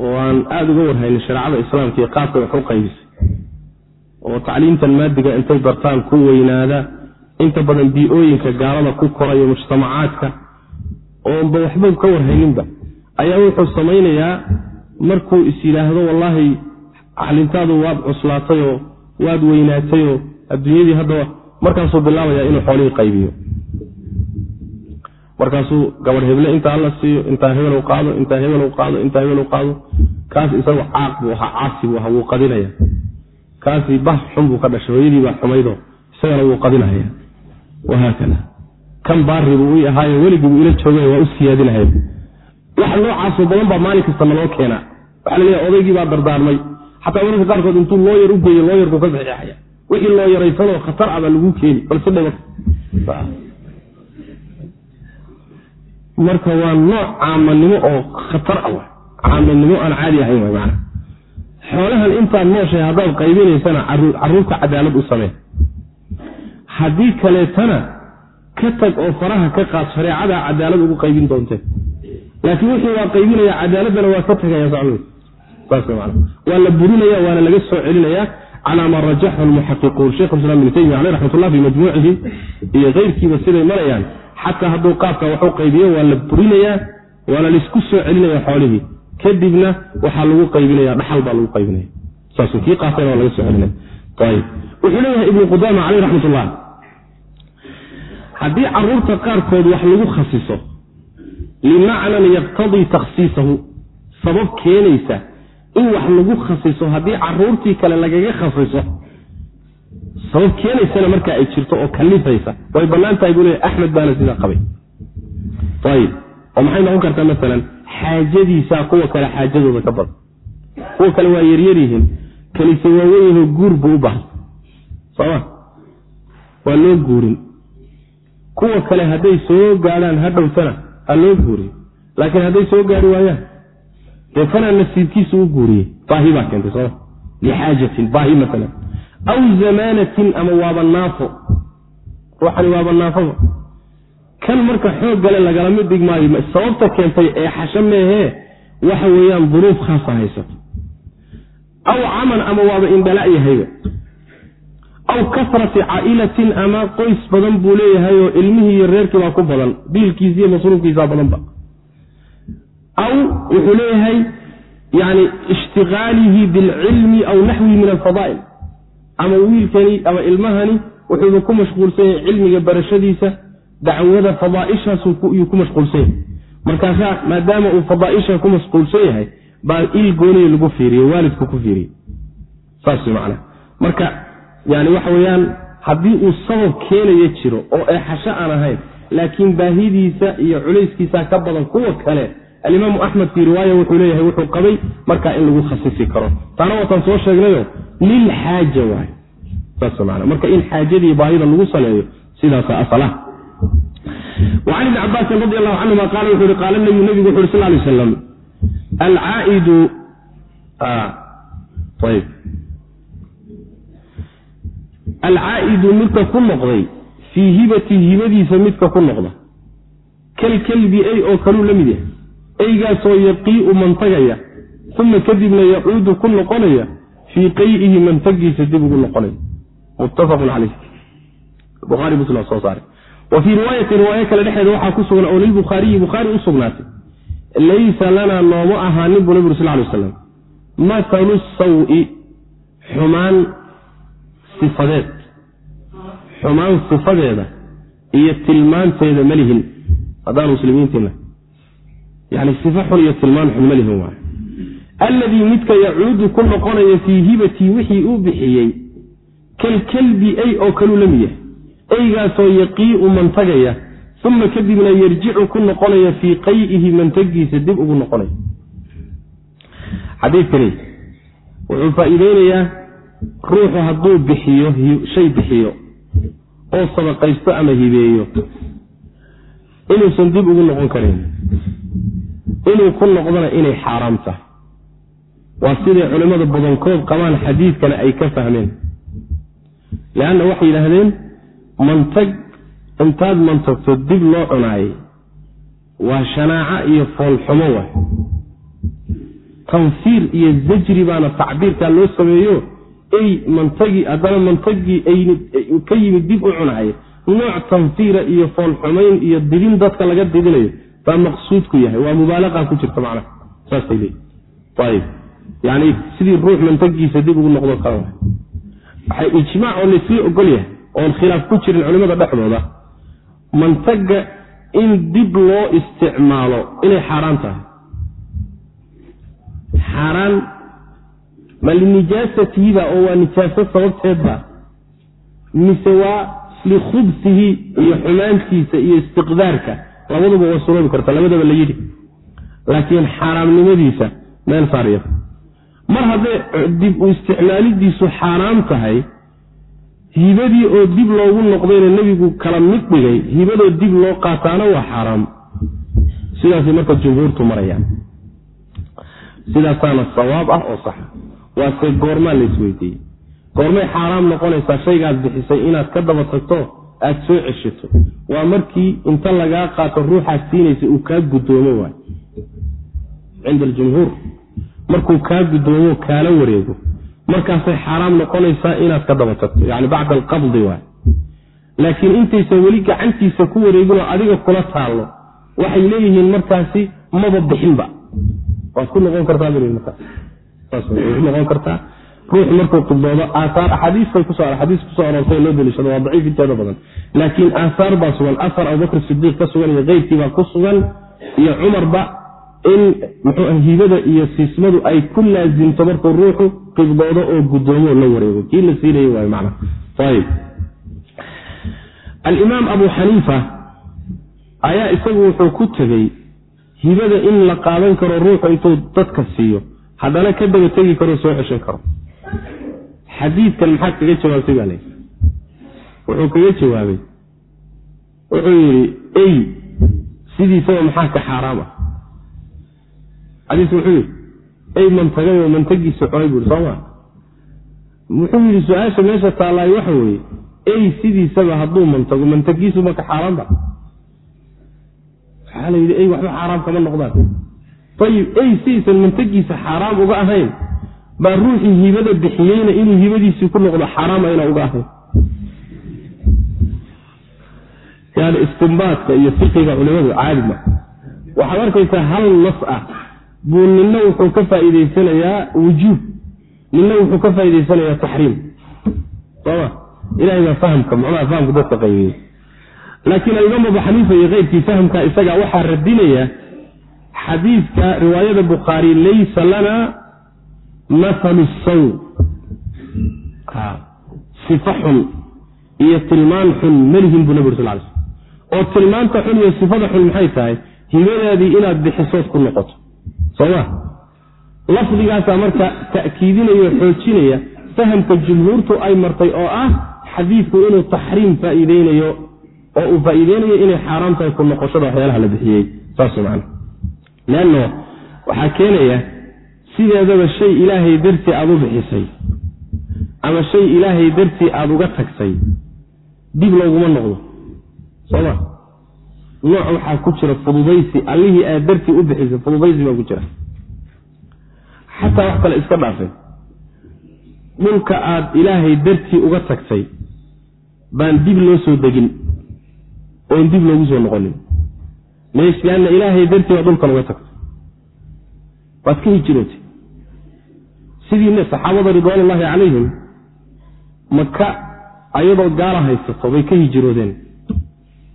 oo aan aada uga warhaynin shareecada islaamka iyo qaabka wax u qaybisay. Oo tacliimtan maadiga intay bartaan ku weynaada inta badan bii-ooyinka gaalada ku korayo mujtamacaadka oonba waxba ka warhayninba ayaa wuxuu samaynayaa markuu is yidhaahdo wallaahi calintaadu waad cuslaatayoo waad weynaatayoo adduunyadii haddaba markaasuu bilaabayaa inuu xoolihii qaybiyo markaasuu gabadh heble intaa la siiyo intaa hebel qaado intaa hebel qaado intaa hebel qaado. Kaas isagu caaq buu ahaa caasi buu ahaa wuu qadinaya. Kaasi bah xun buu ka dhashay hooyadii baa xumaydo isagana wuu qadinaya. Wahaakada kan baari buu i ahaayo weligii buu ila joogay waa u siyaadinahaya wax noocaasoo badan baa maalin kasta naloo keenaa. Waxaa la leeyahay odaygii baa dardaarmay. Xataa mararka qaarkood intuu looyar u geeyo looyarku ka saxiixaya wixii loo yaraysanoo khatar ah baa lagu keeni balse dhama marka waa nooc caamanimo oo khatar ah caamanimo aan caadi ahayn xoolahan intaad nooshahay haddaad qaybinaysana carruurta cadaalad u samee haddii kaleetana ka tag oo faraha ka qaad shareecadaa cadaalad ugu qaybin doonte laakiin wixii waa qaybinaya cadaaladdana waa ka tagaya socd saas man waa la burinaya waana laga soo celinaya calaa maa rajaxu lmuxaqiquun sheikh islam ibnu taymiya caleyh raxmatullah fi majmuucihi iyo keyrkiiba siday marayaan xataa hadduu qaabka waxu qaybiyo waa la burinayaa waana la isku soo celinaya xoolihii. Kadibna waxaa lagu qaybinaya dhaxal baa lagu qaybinaya saas kii qaatayna waa laga soo celinaya ayb wuxuu leeyahay ibnu qudama caleyh raxmatullah haddii carruurta qaarkood wax lagu khasiso limacnan yaqtadii takhsiisahu sabab keenaysa in wax lagu khasiso haddii caruurtii kale lagaga khasiso sabab keenaysana marka ay jirto oo kalifaysa way bannaan tahay buu leeya axmed baana sidaa qabay. Ayib oo maxay noqon kartaa maalan xaajadiisaa kuwa kale xaajadooda ka badan. Kuwa kale waa yaryaryihiin kanise waaweynyaho guur buu u baahan sooma waa loo guurin. Kuwa kale hadday soo gaadhaan ha dhowtana ha loo guuriyo laakiin hadday soo gaari waayaan dee kanaa nasiibkiisa u guuriyey. Baahi baa keentay sooma lixaajatin baahi maalan aw zamaanatin ama waaba naafo ruuxani waaba naafaba kan marka xoog gale lagala mid dhig maayo sababta keentay ee xasho meehee waxa weeyaan duruuf khaasa haysato aw caman ama waaba indhala yahayba aw kasrati caa'ilatin ama qoys badan buu leeyahay oo ilmihii iyo reerkii baa ku badan biilkiisa iyo masruufkiisaa badanba aw wuxuu leeyahay yani ishtiqaalihi bilcilmi aw naxwihi min alfadaa'il ama wiilkani ama ilmahani wuxuuba ku mashquulsan yahay cilmiga barashadiisa dacwada fadaaishaasuyuu ku mashquulsan yahay markaasaa maadaama uu fadaaisha ku mashquulsan yahay baa il gooniya lagu fiiriye waalidku ku fiiriye saas macna marka yani waxa weeyaan haddii uu sabab keenaya jiro oo eexasho aan ahayn laakiin baahidiisa iyo culayskiisa ka badan kuwa kale alimaamu axmed fii riwaaya wuxuu leeyahay wuxuu qabay markaa in lagu khasisi karo. Taana waatan soo sheegnayo lilxaaja waay marka in xaajadii baahida lagu saleeyo sidaasa asala wacan ibni cabaasin radi allahu canhuma qaala wuxuu ihi qaala nabiyu nabigu wuxu uhi sal lay aslam alcaaidu ayb alcaa'idu midka ku noqday fii hibatihi hibadiisa midka ku noqda kalkelbi ey oo kaluu la mid yahay eygaasoo yaqii'u mantagaya uma kadibna yacuudu ku noqonaya fii qayihi mantagiisa dib ugu noqonaya muttafaqun caleyh buhaari muslim soo saare wa fii riwaayati riwaayo kale dhexeeda waxaa ku sugan oo lilbukhaariyi bukhaari u sugnaatay. Laysa lanaa nooma ahaanin buu nabi ur sal lay slam mathalu sawi xumaan sifadeed. Xumaan sifadeeda iyo tilmaanteeda malihin haddaan muslimiintiina yani sifa xun iyo tilmaan xun malihin waay alladii midka yacuudu ku noqonaya fii hibatii wixii uu bixiyey kalkalbi ey oo kaluu la mid yahay eygaasoo yaqii'u mantagaya uma kadibna yarjicu ku noqonaya fii qayihi mantagiisa dib ugu noqonaya. Xadiidkani wuxuu faa-iideynayaa ruuxu hadduu bixiyo shay bixiyo oo sadaqaysto ama hibeeyo inuusan dib ugu noqon karin inuu ku noqdona inay xaaraam tahay. Waa siday culimmada badankood qabaan xadiidkana ay ka fahmeen. Leanna waxay yidhaahdeen mantag intaad mantagto dib loo cunaayay waa shanaaco iyo foolxumo waay. Tanfiir iyo zajri baana tacbiirkaa loo sameeyo. Ey mantagii haddana mantagii ka yimid dib u cunaayay nooc tanfiira iyo foolxumayn iyo didin dadka laga didinayo baa maqsuudku yahay waa mubaalaqa ku jirta macnaha saasay leeyi ayib. Yani sidii ruux mantagiisa dib ugu noqdo kale waxay ijmaac oo laysla ogol yahay oon khilaaf ku jirin culimmada dhexdooda mantaga in dib loo isticmaalo inay xaaraan tahay. Xaaraan ma linijaasatihiba oo waa nijaaso sababteedba mise waa likhubsihi iyo xumaantiisa iyo istiqdaarka labaduba waa suroobi karta labadaba la yidhi. Laakiin xaaraamnimadiisa meel saarya mar hadday dib u isticmaalidiisu xaaraam tahay hibadii oo dib loogu noqdayna nebigu kala mid dhigay hibadoo dib loo qaataana waa xaaraam. Sidaasay marka jumhuurtu marayaan. Sidaasaana sawaab ah oo saxa waase goormaa la isweydiiyey. Goormay xaaraam noqonaysaa shaygaad bixisay inaad ka daba tagto aada soo ceshato. Waa markii inta lagaa qaato ruuxaad siinaysa uu kaa guddoomo waay. Cinda aljumhuur. Markuu kaa guddoomo kaala wareego. Markaasay xaaraam noqonaysaa inaad ka daba tagto yani bacda alqabdi waay. Laakiin intaysan weli gacantiisa ku wareeginoo adiga kula taallo. Waxay leeyihiin markaasi maba bixinba. Waad ku noqon kartaa bl markaas saas noqon kartaa ruux markuu qibdoodo aahaar axaadiisbay kuso axaadiis ku soo aroortay loo daliishado waa daciif inteeda badan. Laakiin aahaar baa sugan afar abubakr sidiiq ka sugan iyo keyrkiibaa ku sugan iyo cumarba in muxuu hibada iyo siismadu ay ku laasimto markuu ruuxu qibdoodo oo guddoomo la wareego. Kii la siinay waay man alimaam abu xaniifa ayaa isagu wuxuu ku tegey hibada in la qaadan karo ruuxu intuu dadka siiyo. Haddana ka daba tegi karo soo ceshan karo xadiidkan maxaad kaga jawaabtay baa layidhi wuxuu kaga jawaabay. Wuxuu yidhi ey sidiisaba maxaa ka xaaraam ah? Xadiis wuxuu yidhi ey mantagay oo mantagiisa cunay buu yidhi soo maa wuxuu yidhi su'aasha meesha taallaayo waxa weeye ey sidiisaba hadduu mantago mantagiisu maka xaaraan ba? Waxaa la yidhi ey waxba xaaraam kama noqdaan. Ayib ey sidiisan mantagiisa xaaraam uga ahayn baa ruuxii hibada bixiyeyna inuu hibadiisii ku noqdo xaaraam ayna uga ahayn yani istimbaadka iyo fiqiga culimadu caadi ma waxaad arkaysaa hal nas ah. Buu nina wuxuu ka faa'iidaysanayaa wujuub. Nina wuxuu ka faa'idaysanayaa taxriim. Sooma? Ilahay baa fahamka macnaha fahamka dadka qaybiyey laakiin alimaam xaniifa iyo keyrkii fahamka isagaa waxaa radinaya xadiidka riwaayada bukhaari laysa lana mahalu saw sifa xun iyo tilmaan xun malihin buu nabi ur sal l sl oo tilmaanta xun iyo sifada xun maxay tahay? Hibadaadii inaad bixisood ku noqoto. Sooma lafdigaasaa marka ta'kiidinaya o xoojinaya fahamka jumhuurtu ay martay oo ah xadiidku inuu taxriim faa'iideynayo oo uu faa'iideynayo inay xaaraam tahay ku noqoshada waxyaalaha la bixiyey. Saas man leanno waxaa keenaya sideedaba shay ilaahay dartii aada u bixisay ama shay ilaahay dartii aada uga tagtay dib looguma noqdo. Sooma? Nooc waxaa ku jira fududaysi allihii aad dartii u bixisay fududaysi baa ku jira. Xataa wax kale iska dhaafay. Dhulka aad ilaahay dartii uga tagtay baan dib loo soo degin oon dib loogu soo noqonin. Leanna ilaahay dartii baa dhulkan uga tagtay. Waad ka hijirootay sidiina saxaabada ridwaanullaahi calayhim maka ayadoo gaala haysato bay ka hijiroodeen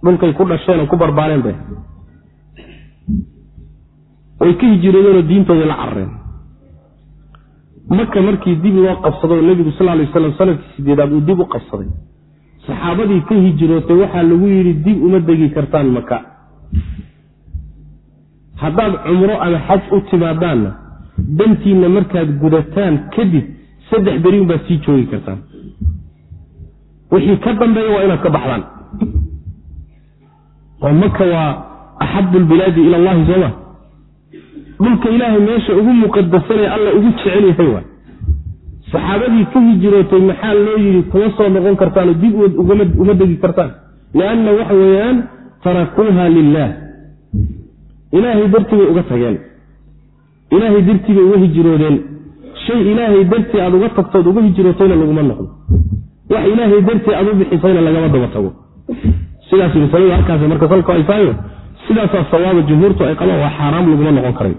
dhulkay ku dhasheen oo ku barbaareen bay. Way ka hijiroodeenoo diintooda la carareen maka markii dib loo qabsado nebigu sal lay waslam sannadkii sideedaad uu dib u qabsaday. Saxaabadii ka hijirootay waxaa lagu yidhi dib uma degi kartaan maka haddaad cumro ama xaj u timaadaanna dantiinna markaad gudataan kadib saddex beri unbaad sii joogi kartaan. Wixii ka dambeeya waa inaad ka baxdaan. Oo maka waa axabu lbilaadi ila allahi sooma dhulka ilaahay meesha ugu muqadasanee alla ugu jecel yahay waay saxaabadii ka hijirootay maxaa loo yidhi kuma soo noqon kartaanoo dib uma degi kartaan. Lianna waxa weeyaan tarakuuha lilah ilaahay dartii bay uga tageen ilaahay dartii bay uga hijiroodeen shay ilaahay dartii aad uga tagtood uga hijirootayna laguma noqdo. Wax ilaahay dartii aad u bixisayna lagama daba tago. Sidaas masaladu halkaas marka salka ay tahayo sidaasaa sawaaba jumhuurtu ay qabaan waa xaaraam laguma noqon karay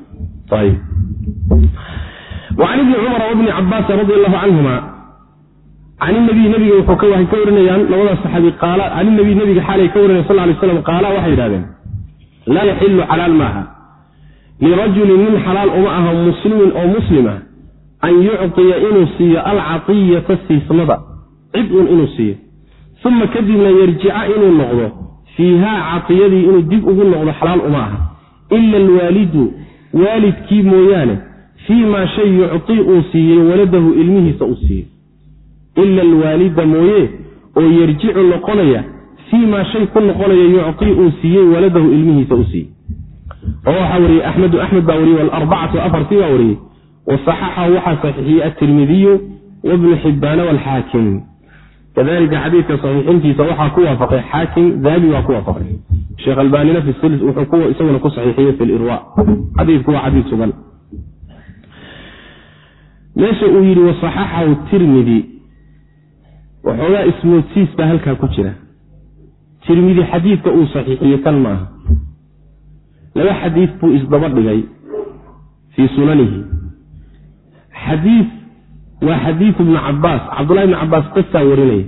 an ibni cumar wbni cabaasin radi allahu canhuma can inabiy nabiga wuxuu ka warinayaan labadaas saxaabi can inabiy nabiga xaalay ka warinaya sal lay slam qaala waxay yidhahdeen laa yaxilu xalaal maaha lirajulin nin xalaal uma aha muslimin oo muslim ah an yucطiya inuu siiyo alcatiyata siismada cid un inuu siiyo uma kadibna yarjica inuu noqdo fiihaa catiyadii inuu dib ugu noqdo xalaal uma aha ila alwaalidu waalidkii mooyaane fii maa shay yucطi uu siiyey waladahu ilmihiisa uu siiyey ila alwaalida mooye oo yarjicu noqonaya fii maa shay ku noqonaya yucطi uu siiyey waladahu ilmihiisa uu siiyey oo waxaa wariyey axmedu axmed baa wariyey walarbacatu afartii baa wariyey wasaxaxahu waxaa saxiixiyey atirmidiyu wabnu xibbaana walxaakim kadalika xadiidka saxiixintiisa waxaa ku waafaqay xaakim dahabi waa ku waafaqay. Sheekh sil wuxuu isaguna ku saxiixiyey fi lirwa xadiidku waa xadiid sugan. Meesha uu yidhi wasaxaxahu tirmidi waxoogaa ismoodsiis baa halkaa ku jira. Tirmidi xadiidka uu saxiixiyey kan maaha laba xadiid buu isdaba dhigay fii sunanihi. Xadiid waa xadiid ibnu cabaas cabdullahi ibni cabaas qisaa warinaya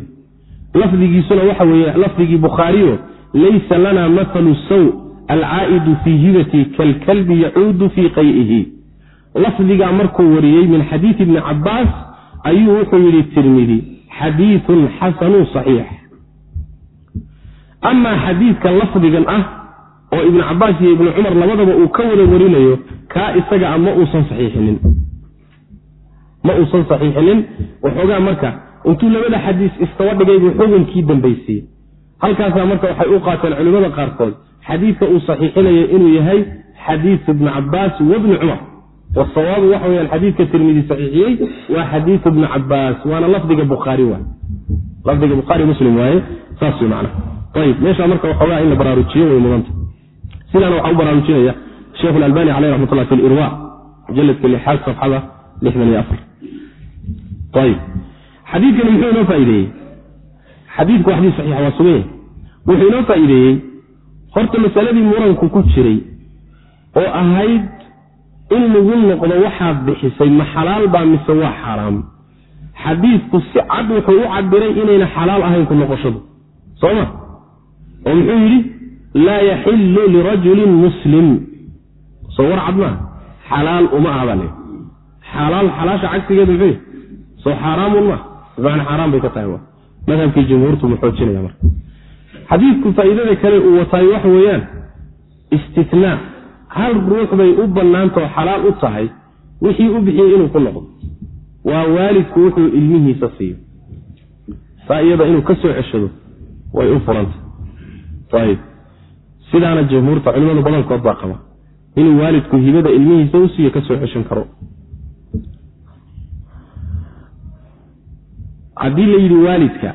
lafdigiisuna waxa weeye lafdigii bukhaariyo laysa lana mathalu saw alcaa'idu fii hibati kalkalbi yacuudu fii qay'ihi. Lafdigaa markuu wariyey min xadiidi ibni cabaas ayuu wuxuu yidhi tirmidi xadiidun xasanun saxiix. Amaa xadiidka lafdigan ah oo ibnu cabaas iyo ibnu cumar labadaba uu ka wada warinayo kaa isaga a ma uusan saxiixinin. Ma uusan saxiixinin. Waxoogaa marka intuu labada xadiis istaba dhigay buu xukunkii dambaysiiyey halkaasaa marka waxay u qaateen culimmada qaarkood xadiidka uu saxiixinayo inuu yahay xadiidu ibni cabaas wabni cumar wasawaabu waxa weyaan xadiidka tirmidi saxiixiyey waa xadiidu ibni cabaas waana lafdiga bukhaari waay lafdiga bukhaari muslim waaye saas wey macna. Ayib meeshaa marka waxoogaa in la baraarujiyo way mudanta sidaana waxaa u baraarujinaya sheikhu lalbani caleyh raxmatullah fi lirwa mujaladka lixaad safxada lixdan iyo afar. Ayib xadiidkani muxuu inoo faa'iideeyey? Xadiidku waa xadiis saxiixa waa sugan wuxuu inoo faa'iideeyey horta masaladii muranku ku jiray oo ahayd in lagu noqdo waxaad bixisay ma xalaal baa mise waa xaaraam xadiidku si cad wuxuu u cabiray inayna xalaal ahayn ku noqoshadu. Soo ma? Oo muxuu yidhi laa yaxillu lirajulin muslim. Soo war cad maa xalaal uma aha baa le xalaal xalaasha cagsigeeda muxuu soo xaaraamun ma bimacna xaaraan bay ka tahay wa. Madhabkii jumhuurtu mu xoojinaya marka. Xadiidku faa'iidada kale uu wataayo waxa weeyaan istinaa hal ruux bay u bannaantao xalaal u tahay wixii u bixiyey inuu ku noqdo. Waa waalidku wuxuu ilmihiisa siiyo. Saa iyada inuu ka soo ceshado way u furanta sidaana jamhuurta culimadu badankood baa qaba. Inuu waalidku hibada ilmihiisa u siiyo ka soo ceshan karo. Haddii la yidhi waalidka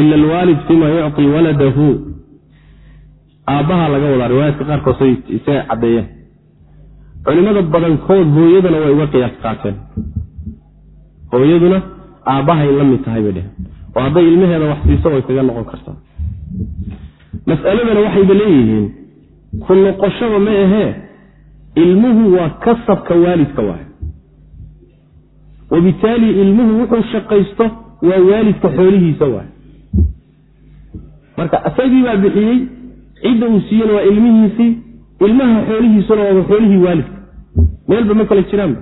ila alwaalid fima yucطi waladahu aabbaha laga wadaa riwaayaadka qaarkood say isaga caddeeyeen. Culimada badankood hooyadana way uga qiyaas qaateen. Hooyaduna aabbahay la mid tahay bay dheheen oo hadday ilmaheeda wax siiso way kaga noqon kartaa mas'aladana waxayba leeyihiin ku noqoshaba ma ahee ilmuhu waa kasabka waalidka waay wabitaali ilmuhu wuxuu shaqaysto waa waalidka xoolihiisa waay marka isagii baa bixiyey cidda uu siiyena waa ilmihiisii ilmaha xoolihiisuna waaba xoolihii waalidka. Meelba ma kala jiraanba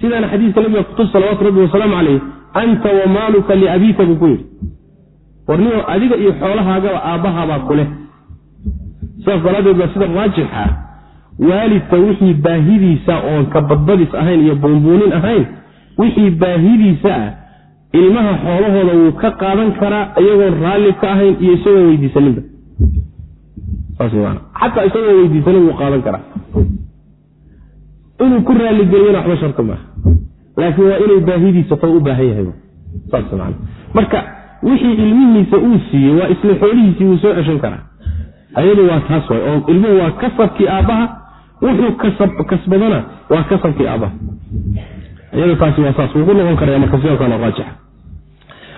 sidaana xadiiska nabiga kutus salawaatu rabbi wasalaamu caleyh anta wa maaluka liabiika buu ku yidhi warnio adiga iyo xoolahaagaba aabbahabaa kuleh sidaas daraaddeed baa sida raajixa waalidka wixii baahidiisa oon ka badbadis ahayn iyo buunbuunin ahayn wixii baahidiisa ah ilmaha xoolahooda wuu ka qaadan karaa iyagoon raalli ka ahayn iyo isagoon weydiisaninba. Xataa isagoo weydiisanin wuu qaadan karaa. Inuu ku raalligeliyana waxba sharti maaha. Laakiin waa inay baahidiisa ta u baahan yahay. Saas marka wixii ilmihiisa uu siiyey waa isla xoolihiisii wuu soo ceshan karaa. Ayadu waa taas way oo ilmuhu waa kasabkii aabbaha wuxuu kasbadana waa kasabkii aabbaha. Iyada taasi waa saas wuu ku noqon karaya marka sidaasana raajixa.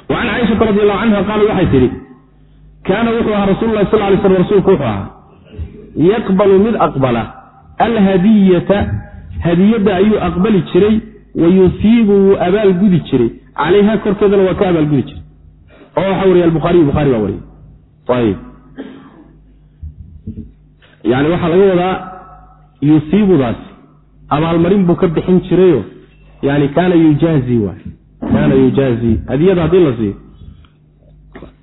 Wa can caaishata radi allahu canha qaala waxay tidhi kaana wuxuu ahaa rasul lahi sal lay slam rasuulku wuxuu ahaa yaqbalu mid aqbala alhadiyata hadiyadda ayuu aqbali jiray wa yusiibu wuu abaalgudi jiray. Calayha korkeedana waa ka abaalgudi jiray oo waxaa wariya albukhaariy bukhaari baa wariyay ayib yani waxaa laga wadaa yusiibudaas. Abaalmarin buu ka bixin jirayo yani kaana yujaazi waay. Kaana yujaazi. Hadiyada haddii la siiyo.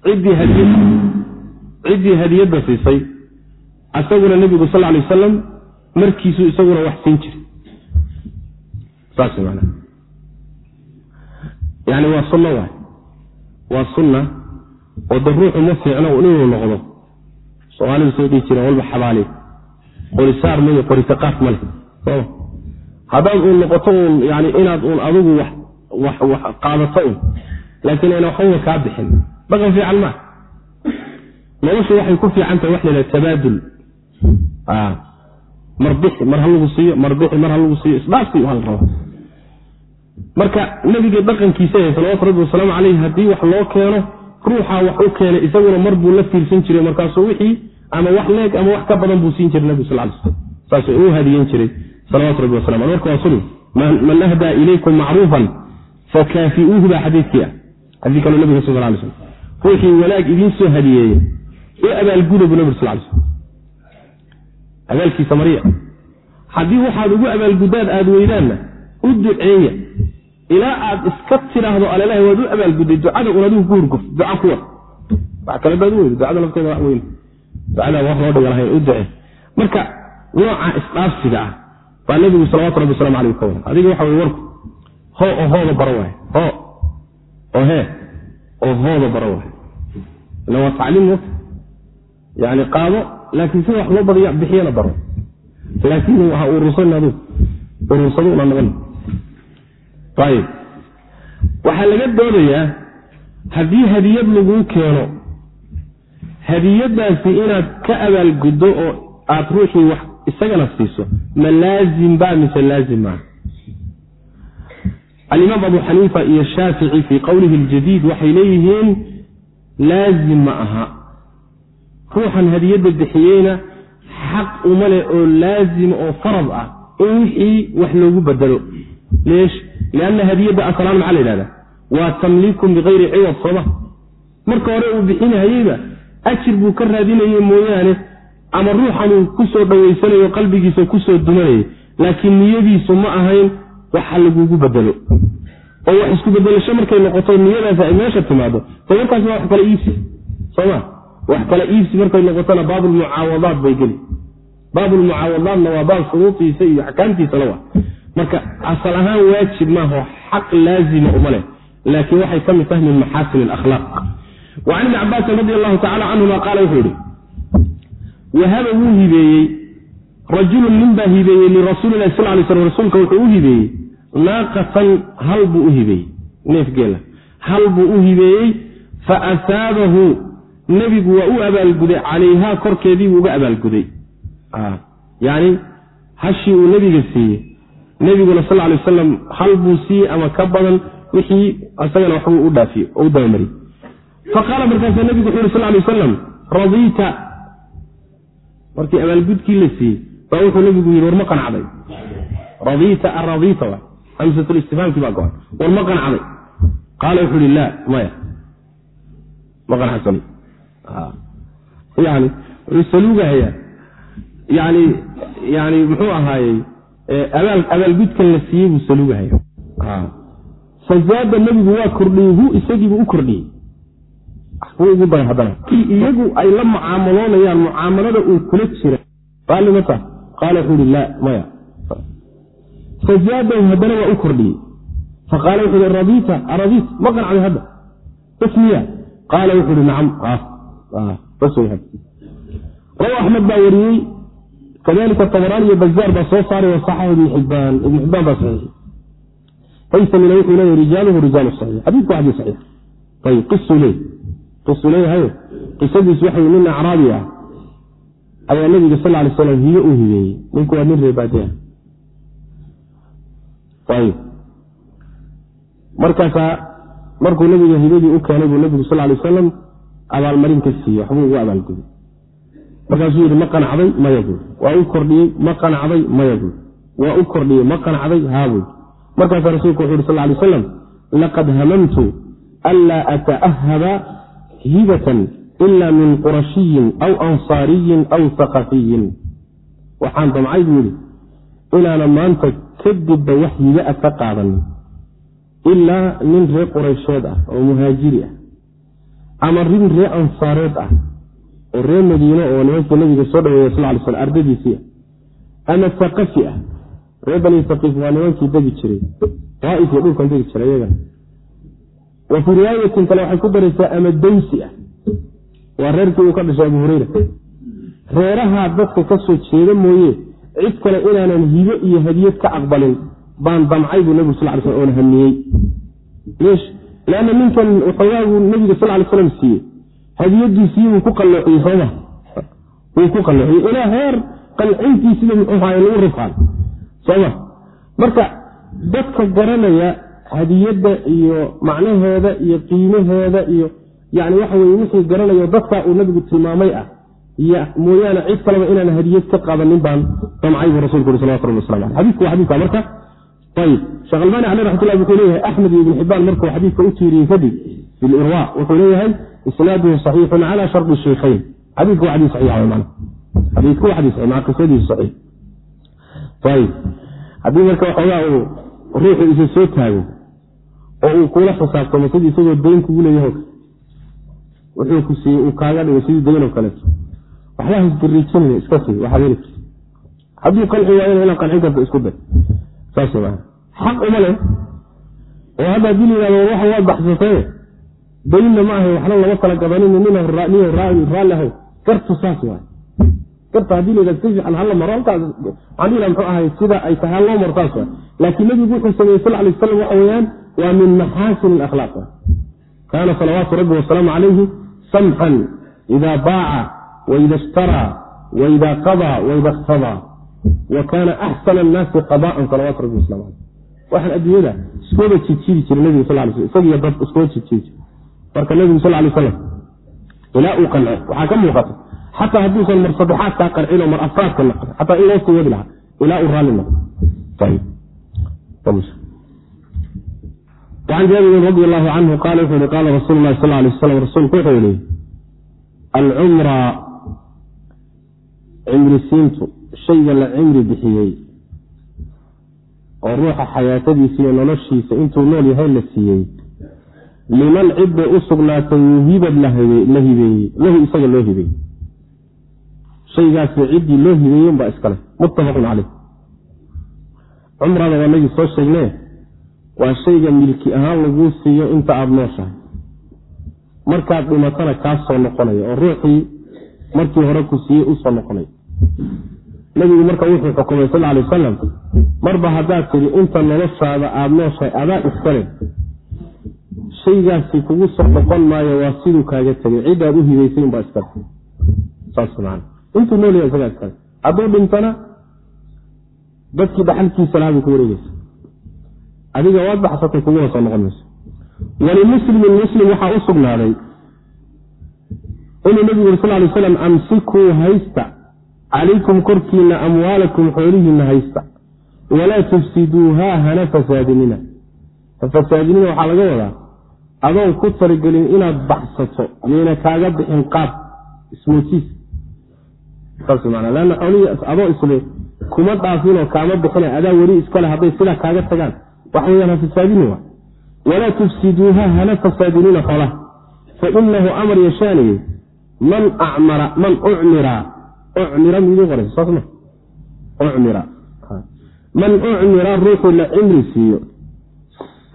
Ciddii hadiyad ciddii hadiyadda siisay asaguna nebigu sal alay wasalam markiisuu isaguna wax siin jiray. Saas man yani waa sunno waay waa sunna oo da ruuxu ma fiicno inuu noqdo. Soomaalidu soo dhihi jireen walba xabaali. Qorisaar mayo qorisaqaaf ma leh. Haddaad uun noqoto uun yani inaad uun adigu wax qaadato un laakiin ayna waxbaba kaa bixin. Dhaqan fiican maa noloshu waxay ku fiican tahay wax laydhaha tabaadul. Mar bixi mar ha lagu siiyo mar bixi mar ha lagu siiyo isdhaafsi waa rabaa marka nebiga dhaqankiisa salawatu rabbi wasalaamu caleyh haddii wax loo keeno ruuxaa wax u keenay isaguna mar buu la fiirsan jiray markaasuu wixii ama wax leeg ama wax ka badan buu siin jiray nebigu sal slam saas u hadiyen jiray salawatu rabbi wasalam marka waa sunni man ahdaa ilaykum macruufan fakaafiuuhu baa xadiidkii ah. Xadii kaloo nabiga sal lay slam ruuxii wanaag idiin soo hadiyeeya ee abaalguda buu nabig sal slam abaalkiisa mariya haddii waxaad ugu abaalgudaan aada weydaanna u duceeya ilaa aad iska tidhaahdo alelaha waad u abaalgudday ducada un adigu ku hurguf duca kuwa wax kale baad u weyda ducada lafteeda wax weyn. Ducada wax loo dhiga u duce marka nooca isdhaafsiga ah baa nabigu salawatu rabbi waslamu aleyh ka wada adiga waxa wey warku ho oo hooda baro waay ho oo hee oo hooda baro waay ila waa tacliim mota yani qaado laakiin sida wax loo badiya bixiyana baro. Laakiin ha urursan adu urursado una noqon ayib waxaa laga doodayaa haddii hadiyad laguu keeno hadiyadaasi inaad ka abaalguddo oo aad ruuxii wax isagana siiso ma laazim ba mise laazim maa alimaam abu xaniifa iyo shaafici fii qowlihi ljadiid waxay leeyihiin laazim ma aha. Ruuxan hadiyadda bixiyeyna xaq uma leh oo laazima oo farad ah in wixii wax loogu bedelo lianna hadiyadda asalaan maxaa la yidhahda waa tamliikun bikayri ciwad sooma marka hore uu bixinahayeyba ajir buu ka raadinayey mooyaane ama ruuxanuu ku soo dhawaysanayo qalbigiisa ku soo dumanayay laakiin niyadiisu ma ahayn waxa lagugu bedelo oo wax isku bedelasho markay noqoto niyadaas ay meesha timaado de markaas waa wax kala iibsi soma wax kala iibsi markay noqotona baabulmucaawadaat bay geli baabulmucaawadaatna waa baab shuruudiisa iyo axkaamtiisana waa marka asal ahaan waajib maaho xaq laazima uma leh laakiin waxay ka mid tahay min maxaasin alakhlaaq. Wa can ibni cabaasin radi allahu tacala canhuma qaala wuxuu yihi wahaba wuu hibeeyey rajulun nin baa hibeeyey lirasuulilahi sal lay slam rasuulka wuxuu u hibeeyey naaqatan hal buu u hibeeyey neef geela. Hal buu u hibeeyey fa asaabahu nebigu waa u abaalguday calayhaa korkeediibuu uga abaalguday. Yani hashii uu nebiga siiyey nebiguna sal lay wasalam hal buu siiyey ama ka badan wixii isagana waxbuu u dhaafiye oo u dabamariyey faqaala markaasaa nebigu wuxu yuri sal lay wasalam radiita. Markii abaalgudkii la siiyey baa wuxuu nebigu yidhi war ma qanacday. Radiita aradiita wa. Hamsatulistifaamkii baa go-an. War ma qanacday. Qaala wuxuu ihi laa maya. Ma qanacsan. Yani wuxuu saluugahayaa yani yani muxuu ahaayey abaalgudkan la siiyey buu saluugahaya fazaada nebigu waa kordhiyey hu isagiibuu u kordhiyey. Ugu daray haddana. Iyagu ay la mucaamaloonayaan mucaamalada uu kula jira raallimata qaala wuxuu ihi laa maya. Fazaadahu haddana waa u kordhiyey. Faqaala wuxuu ihi radiita aradiit ma qancday hadda. Bas miya. Qaala wuxuu ihi nacam. Bas way rawa axmed baa wariyey kadalika tabaraan iyo bazaar baa soo saaray wasaxahu ibnu xibbaan ibnu xibbaan baa saxiixi haysamina wuxuu leeyahy rijaaluhu rijaalu saxiix. Xadiidku waa xadiis saxiix. Ayib qisuu leey qisuu leeyahay qisadiisu waxay nin acraabi ah. Ayaa nabiga sal lay slam hiye u hibeeyey ninku waa nin reebaadiah ayib markaasaa markuu nabiga hibadii u keenay buu nabigu sal lay wasalam abaalmarin ka siiyey waxbuu ugu abaalguday markaasuu yidhi ma qanacday? Maya buy waa u kordhiyey? Ma qanacday? Maya buy waa u kordhiyey? Ma qanacday? Haabuy markaasaa rasuulku wuxu yhi sal lay wasalam laqad hamamtu anlaa ata'ahaba hibatan ila min qurashiyin aw ansaariyin aw haqafiyin waxaan damcay buu yidhi inaana maanta kadibba wax hiba-a ka qaadanin ilaa nin reer quraysheed ah oo muhaajiri ah ama rin reer ansaareed ah oo reer madiine oo nimankii nabiga soo dhaweeya sal ly sl ardadiisii ah. Ama saqafi ah. Reer bani saqiif waa nimankii degi jiray. Daaif iyo dhulkan degi jiray iyagana wa fii riwaayatin kale waxay ku daraysaa ama dawsi ah. Waa reerkii uu ka dhashay abu hureyra reerahaa dadka ka soo jeeda mooye cid kale inaanan hibo iyo hadiyad ka aqbalin baan damcay buu nebigu sal ly sl oona hamiyey. Leanna ninkan waxoogaagu nebiga sal ly slam siiyey hadiyadiisii wuu ku qalloociyey sooma wuu ku qalloociyey ilaa heer qalcintiisida muxuu ahay lagu rifaan. Sooma marka dadka garanaya hadiyadda iyo macnaheeda iyo qiimaheeda iyo yani waxa weye wixii garanayo dadkaa uu nabigu tilmaamay ah iyo mooyaane cid kaleba inaan hadiyad ka qaadanin baan damcay buu rasulku uri salawatu rabbi waslamu aleh xadisku waa xadika marka. Ayib sheekh albani caleh wuxuu leeyahay axmed iyo ibn xibaan markuu xadiidka u tiiriyey kadib fi lirwa wuxuu leeyahay isnaaduhu saxiixun cala shardi shaykhayn xadiidku waa xadii saxiixa man xadiidku waa xadii saxiix maa qisadiisu saxiix. Ayib haddii marka waxoogaa uu ruuxu isa soo taago oo uu kula xisaabtamo sidii isagoo dayn kugu leeyahay wuxuu ku siiyey uu kaaga dhigo sidii dayn oo kaleeto waxbaa hasgariijinaya iska sii waxaad hadduu qanci waayana inaad qancin karto isku day saas xaq uma leh. Oo hadda haddii yihahdo waxa waad baxsatee daynna ma ahay waxna lama kala gabanin niyo raalli ahay gartu saas waay. Garta haddii la yihahdo si fiican hala maro halkaas laha muxuu ahay sida ay tahay hal loo maro saas waay. Laakiin nabigu wuxuu sameeyey sal alay wasalam waxa weeyaan waa min maxaasin alakhlaaq kaana salawaatu rabbi wasalaamu calayhi samxan ida baaca waida ishtaraa waida qadaa waida iqtadaa wa kaana axsana annaasi qadaan salawaatu rabbi wasalam aleyh waxaan adduunyada iskooda jidjiidi jiray nabiga sal lay sl isagiyo dad iskooda jidjiidi jiray marka nabigu sal lay slam ilaa uu qanco waxaa ka muuqata xataa hadduusan mar saddexaadkaa qancin oo mar afraadka naqin xataa in loo wadi lahaa ilaa uu raalli noqo an jaabirin radi allahu canhu qaala wuxuu yihi qaala rasuulu lahi sal lay waslam rasuulku wuxuu yihi alcumra cimrisiintu shayga la cimri bixiyey oo ruuxa xayaatadiisa iyo noloshiisa intuu nool yahay la siiyey liman cid bay u sugnaatay yuhibad la hibeeyey lahu isaga loo hibeeyey shaygaasi ciddii loo hibeeyen baa iskale muttafaqun caleyh cumrada waa nagii soo sheegne waa shayga milki ahaan laguu siiyo inta aada nooshahay. Markaad dhimatana kaa soo noqonaya oo ruuxii markii hore ku siiyey u soo noqonaya. Nabigu marka wuxuu xukumay sal alay wasalam marba haddaad tidhi inta noloshaada aada nooshahay adaa iskale shaygaasi kugu soo noqon maayo waa siduu kaaga tegay. Ciddaad u hibaysay unbaa iskale intuu nool yahay isagaa iskale hadduu dhintana dadkii dhaxalkiisa lahaa ku wareegeysa adiga waad baxsatay kuguna soo noqon walimuslimin muslim waxaa u sugnaaday inuu nabigu uri sal lay slam amsikuu haysta. Calaykum korkiina amwaalakum xoolihiina haysta. Walaa tufsiduuhaa hana fasaadinina. Fasaadinina waxaa laga wadaa adoon ku taligelin inaad baxsato yayna kaaga bixin qaab maana leanna xoolihii adoo isle kuma dhaafinoo kaama bixina adaa weli iskale hadday sidaa kaaga tagaan. Wax weyaan ha fasaadini wa walaa tufsiduuha hana fasaadinina xoolaha. Fa inahu amar yashaaniye man man ucmira ucmira midii qoraysa saas ma. Ucmira. Man ucmira ruuxuu la cimri siiyo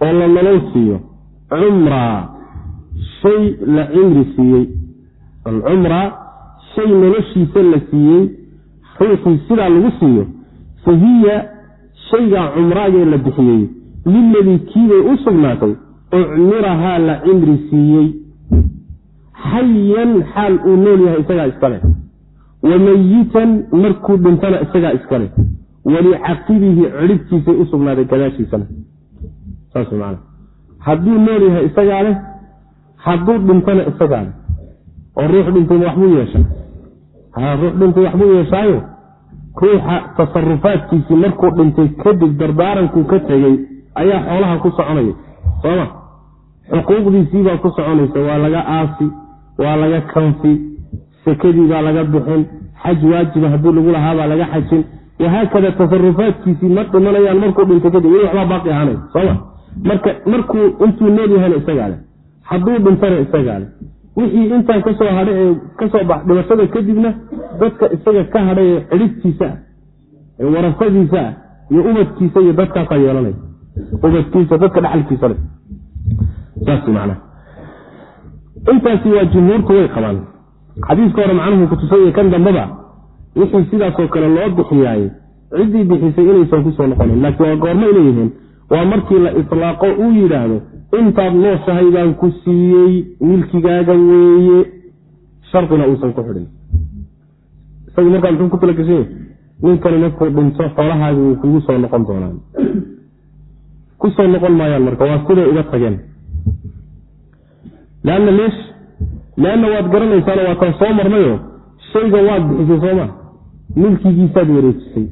oo la nolol siiyo cumraa shay la cimri siiyey. Alcumra shay noloshiisa la siiyey ruuxii sidaa lagu siiyo fa hiya shaygaa cumraagee la bixiyey. Liladii kiibay u sugnaatay ucmirahaa la cimri siiyey. Xayan xaal uu nool yahay isagaa iskale wa mayitan markuu dhintana isagaa iskale walicaqibihi ciribtiisay u sugnaaday gadaashiisana hadduu nool yahay isagaa leh hadduu dhintana isagaa leh. Oo ruux dhintayna waxbuu yeesha ruux dhintay waxbuu yeeshaayo? Ruuxa tasarufaadkiisii markuu dhintay kadib dardaarankuu ka tegey ayaa xoolaha ku soconaya. Sooma xuquuqdiisiibaa ku soconaysa. Waa laga aasi waa laga kanfi sekadii baa laga bixin xaj waajiba haddii lagu lahaabaa laga xajin. Wahaakada tasarufaadkiisii ma dhimanayaan markuu dhinto kadib weli waxbaa baaqi ahaanay. Soma marka markuu intuu nool yahayna isagaa leh hadduu dhintana isagaa leh. Wixii intaan ka soo hadhay ee ka soo bax dhimashada kadibna dadka isaga ka hadhay ee cidhibtiisa ah ee warasadiisa ah iyo ubadkiisa iyo dadkaasaa yeelanaya ubadkiisa dadka dhaxalkiisa leh. Saas macnaha intaasi waa jumhuurtu way qabaan. Xadiiska hore macnuhu kutusay kan dambaba wixii sidaasoo kale loo bixiyaay ciddii bixisay inaysan ku soo noqonin laakiin waa goormay leeyihiin waa markii la itlaaqo uu yidhaahdo intaad nooshahay baan ku siiyey milkigaaga weeye. Shardina uusan ku xidhin. Isagii markaa muxuu ku talagashay ninkani markuu dhinto xoolahaagi way kugu soo noqon doonaan ku soo noqon maayaan marka waa siday uga tageen? Leanna leesh leanna waad garanaysaano waataan soo marnayo shaygan waad bixisay sooma milkigiisaad wareejisay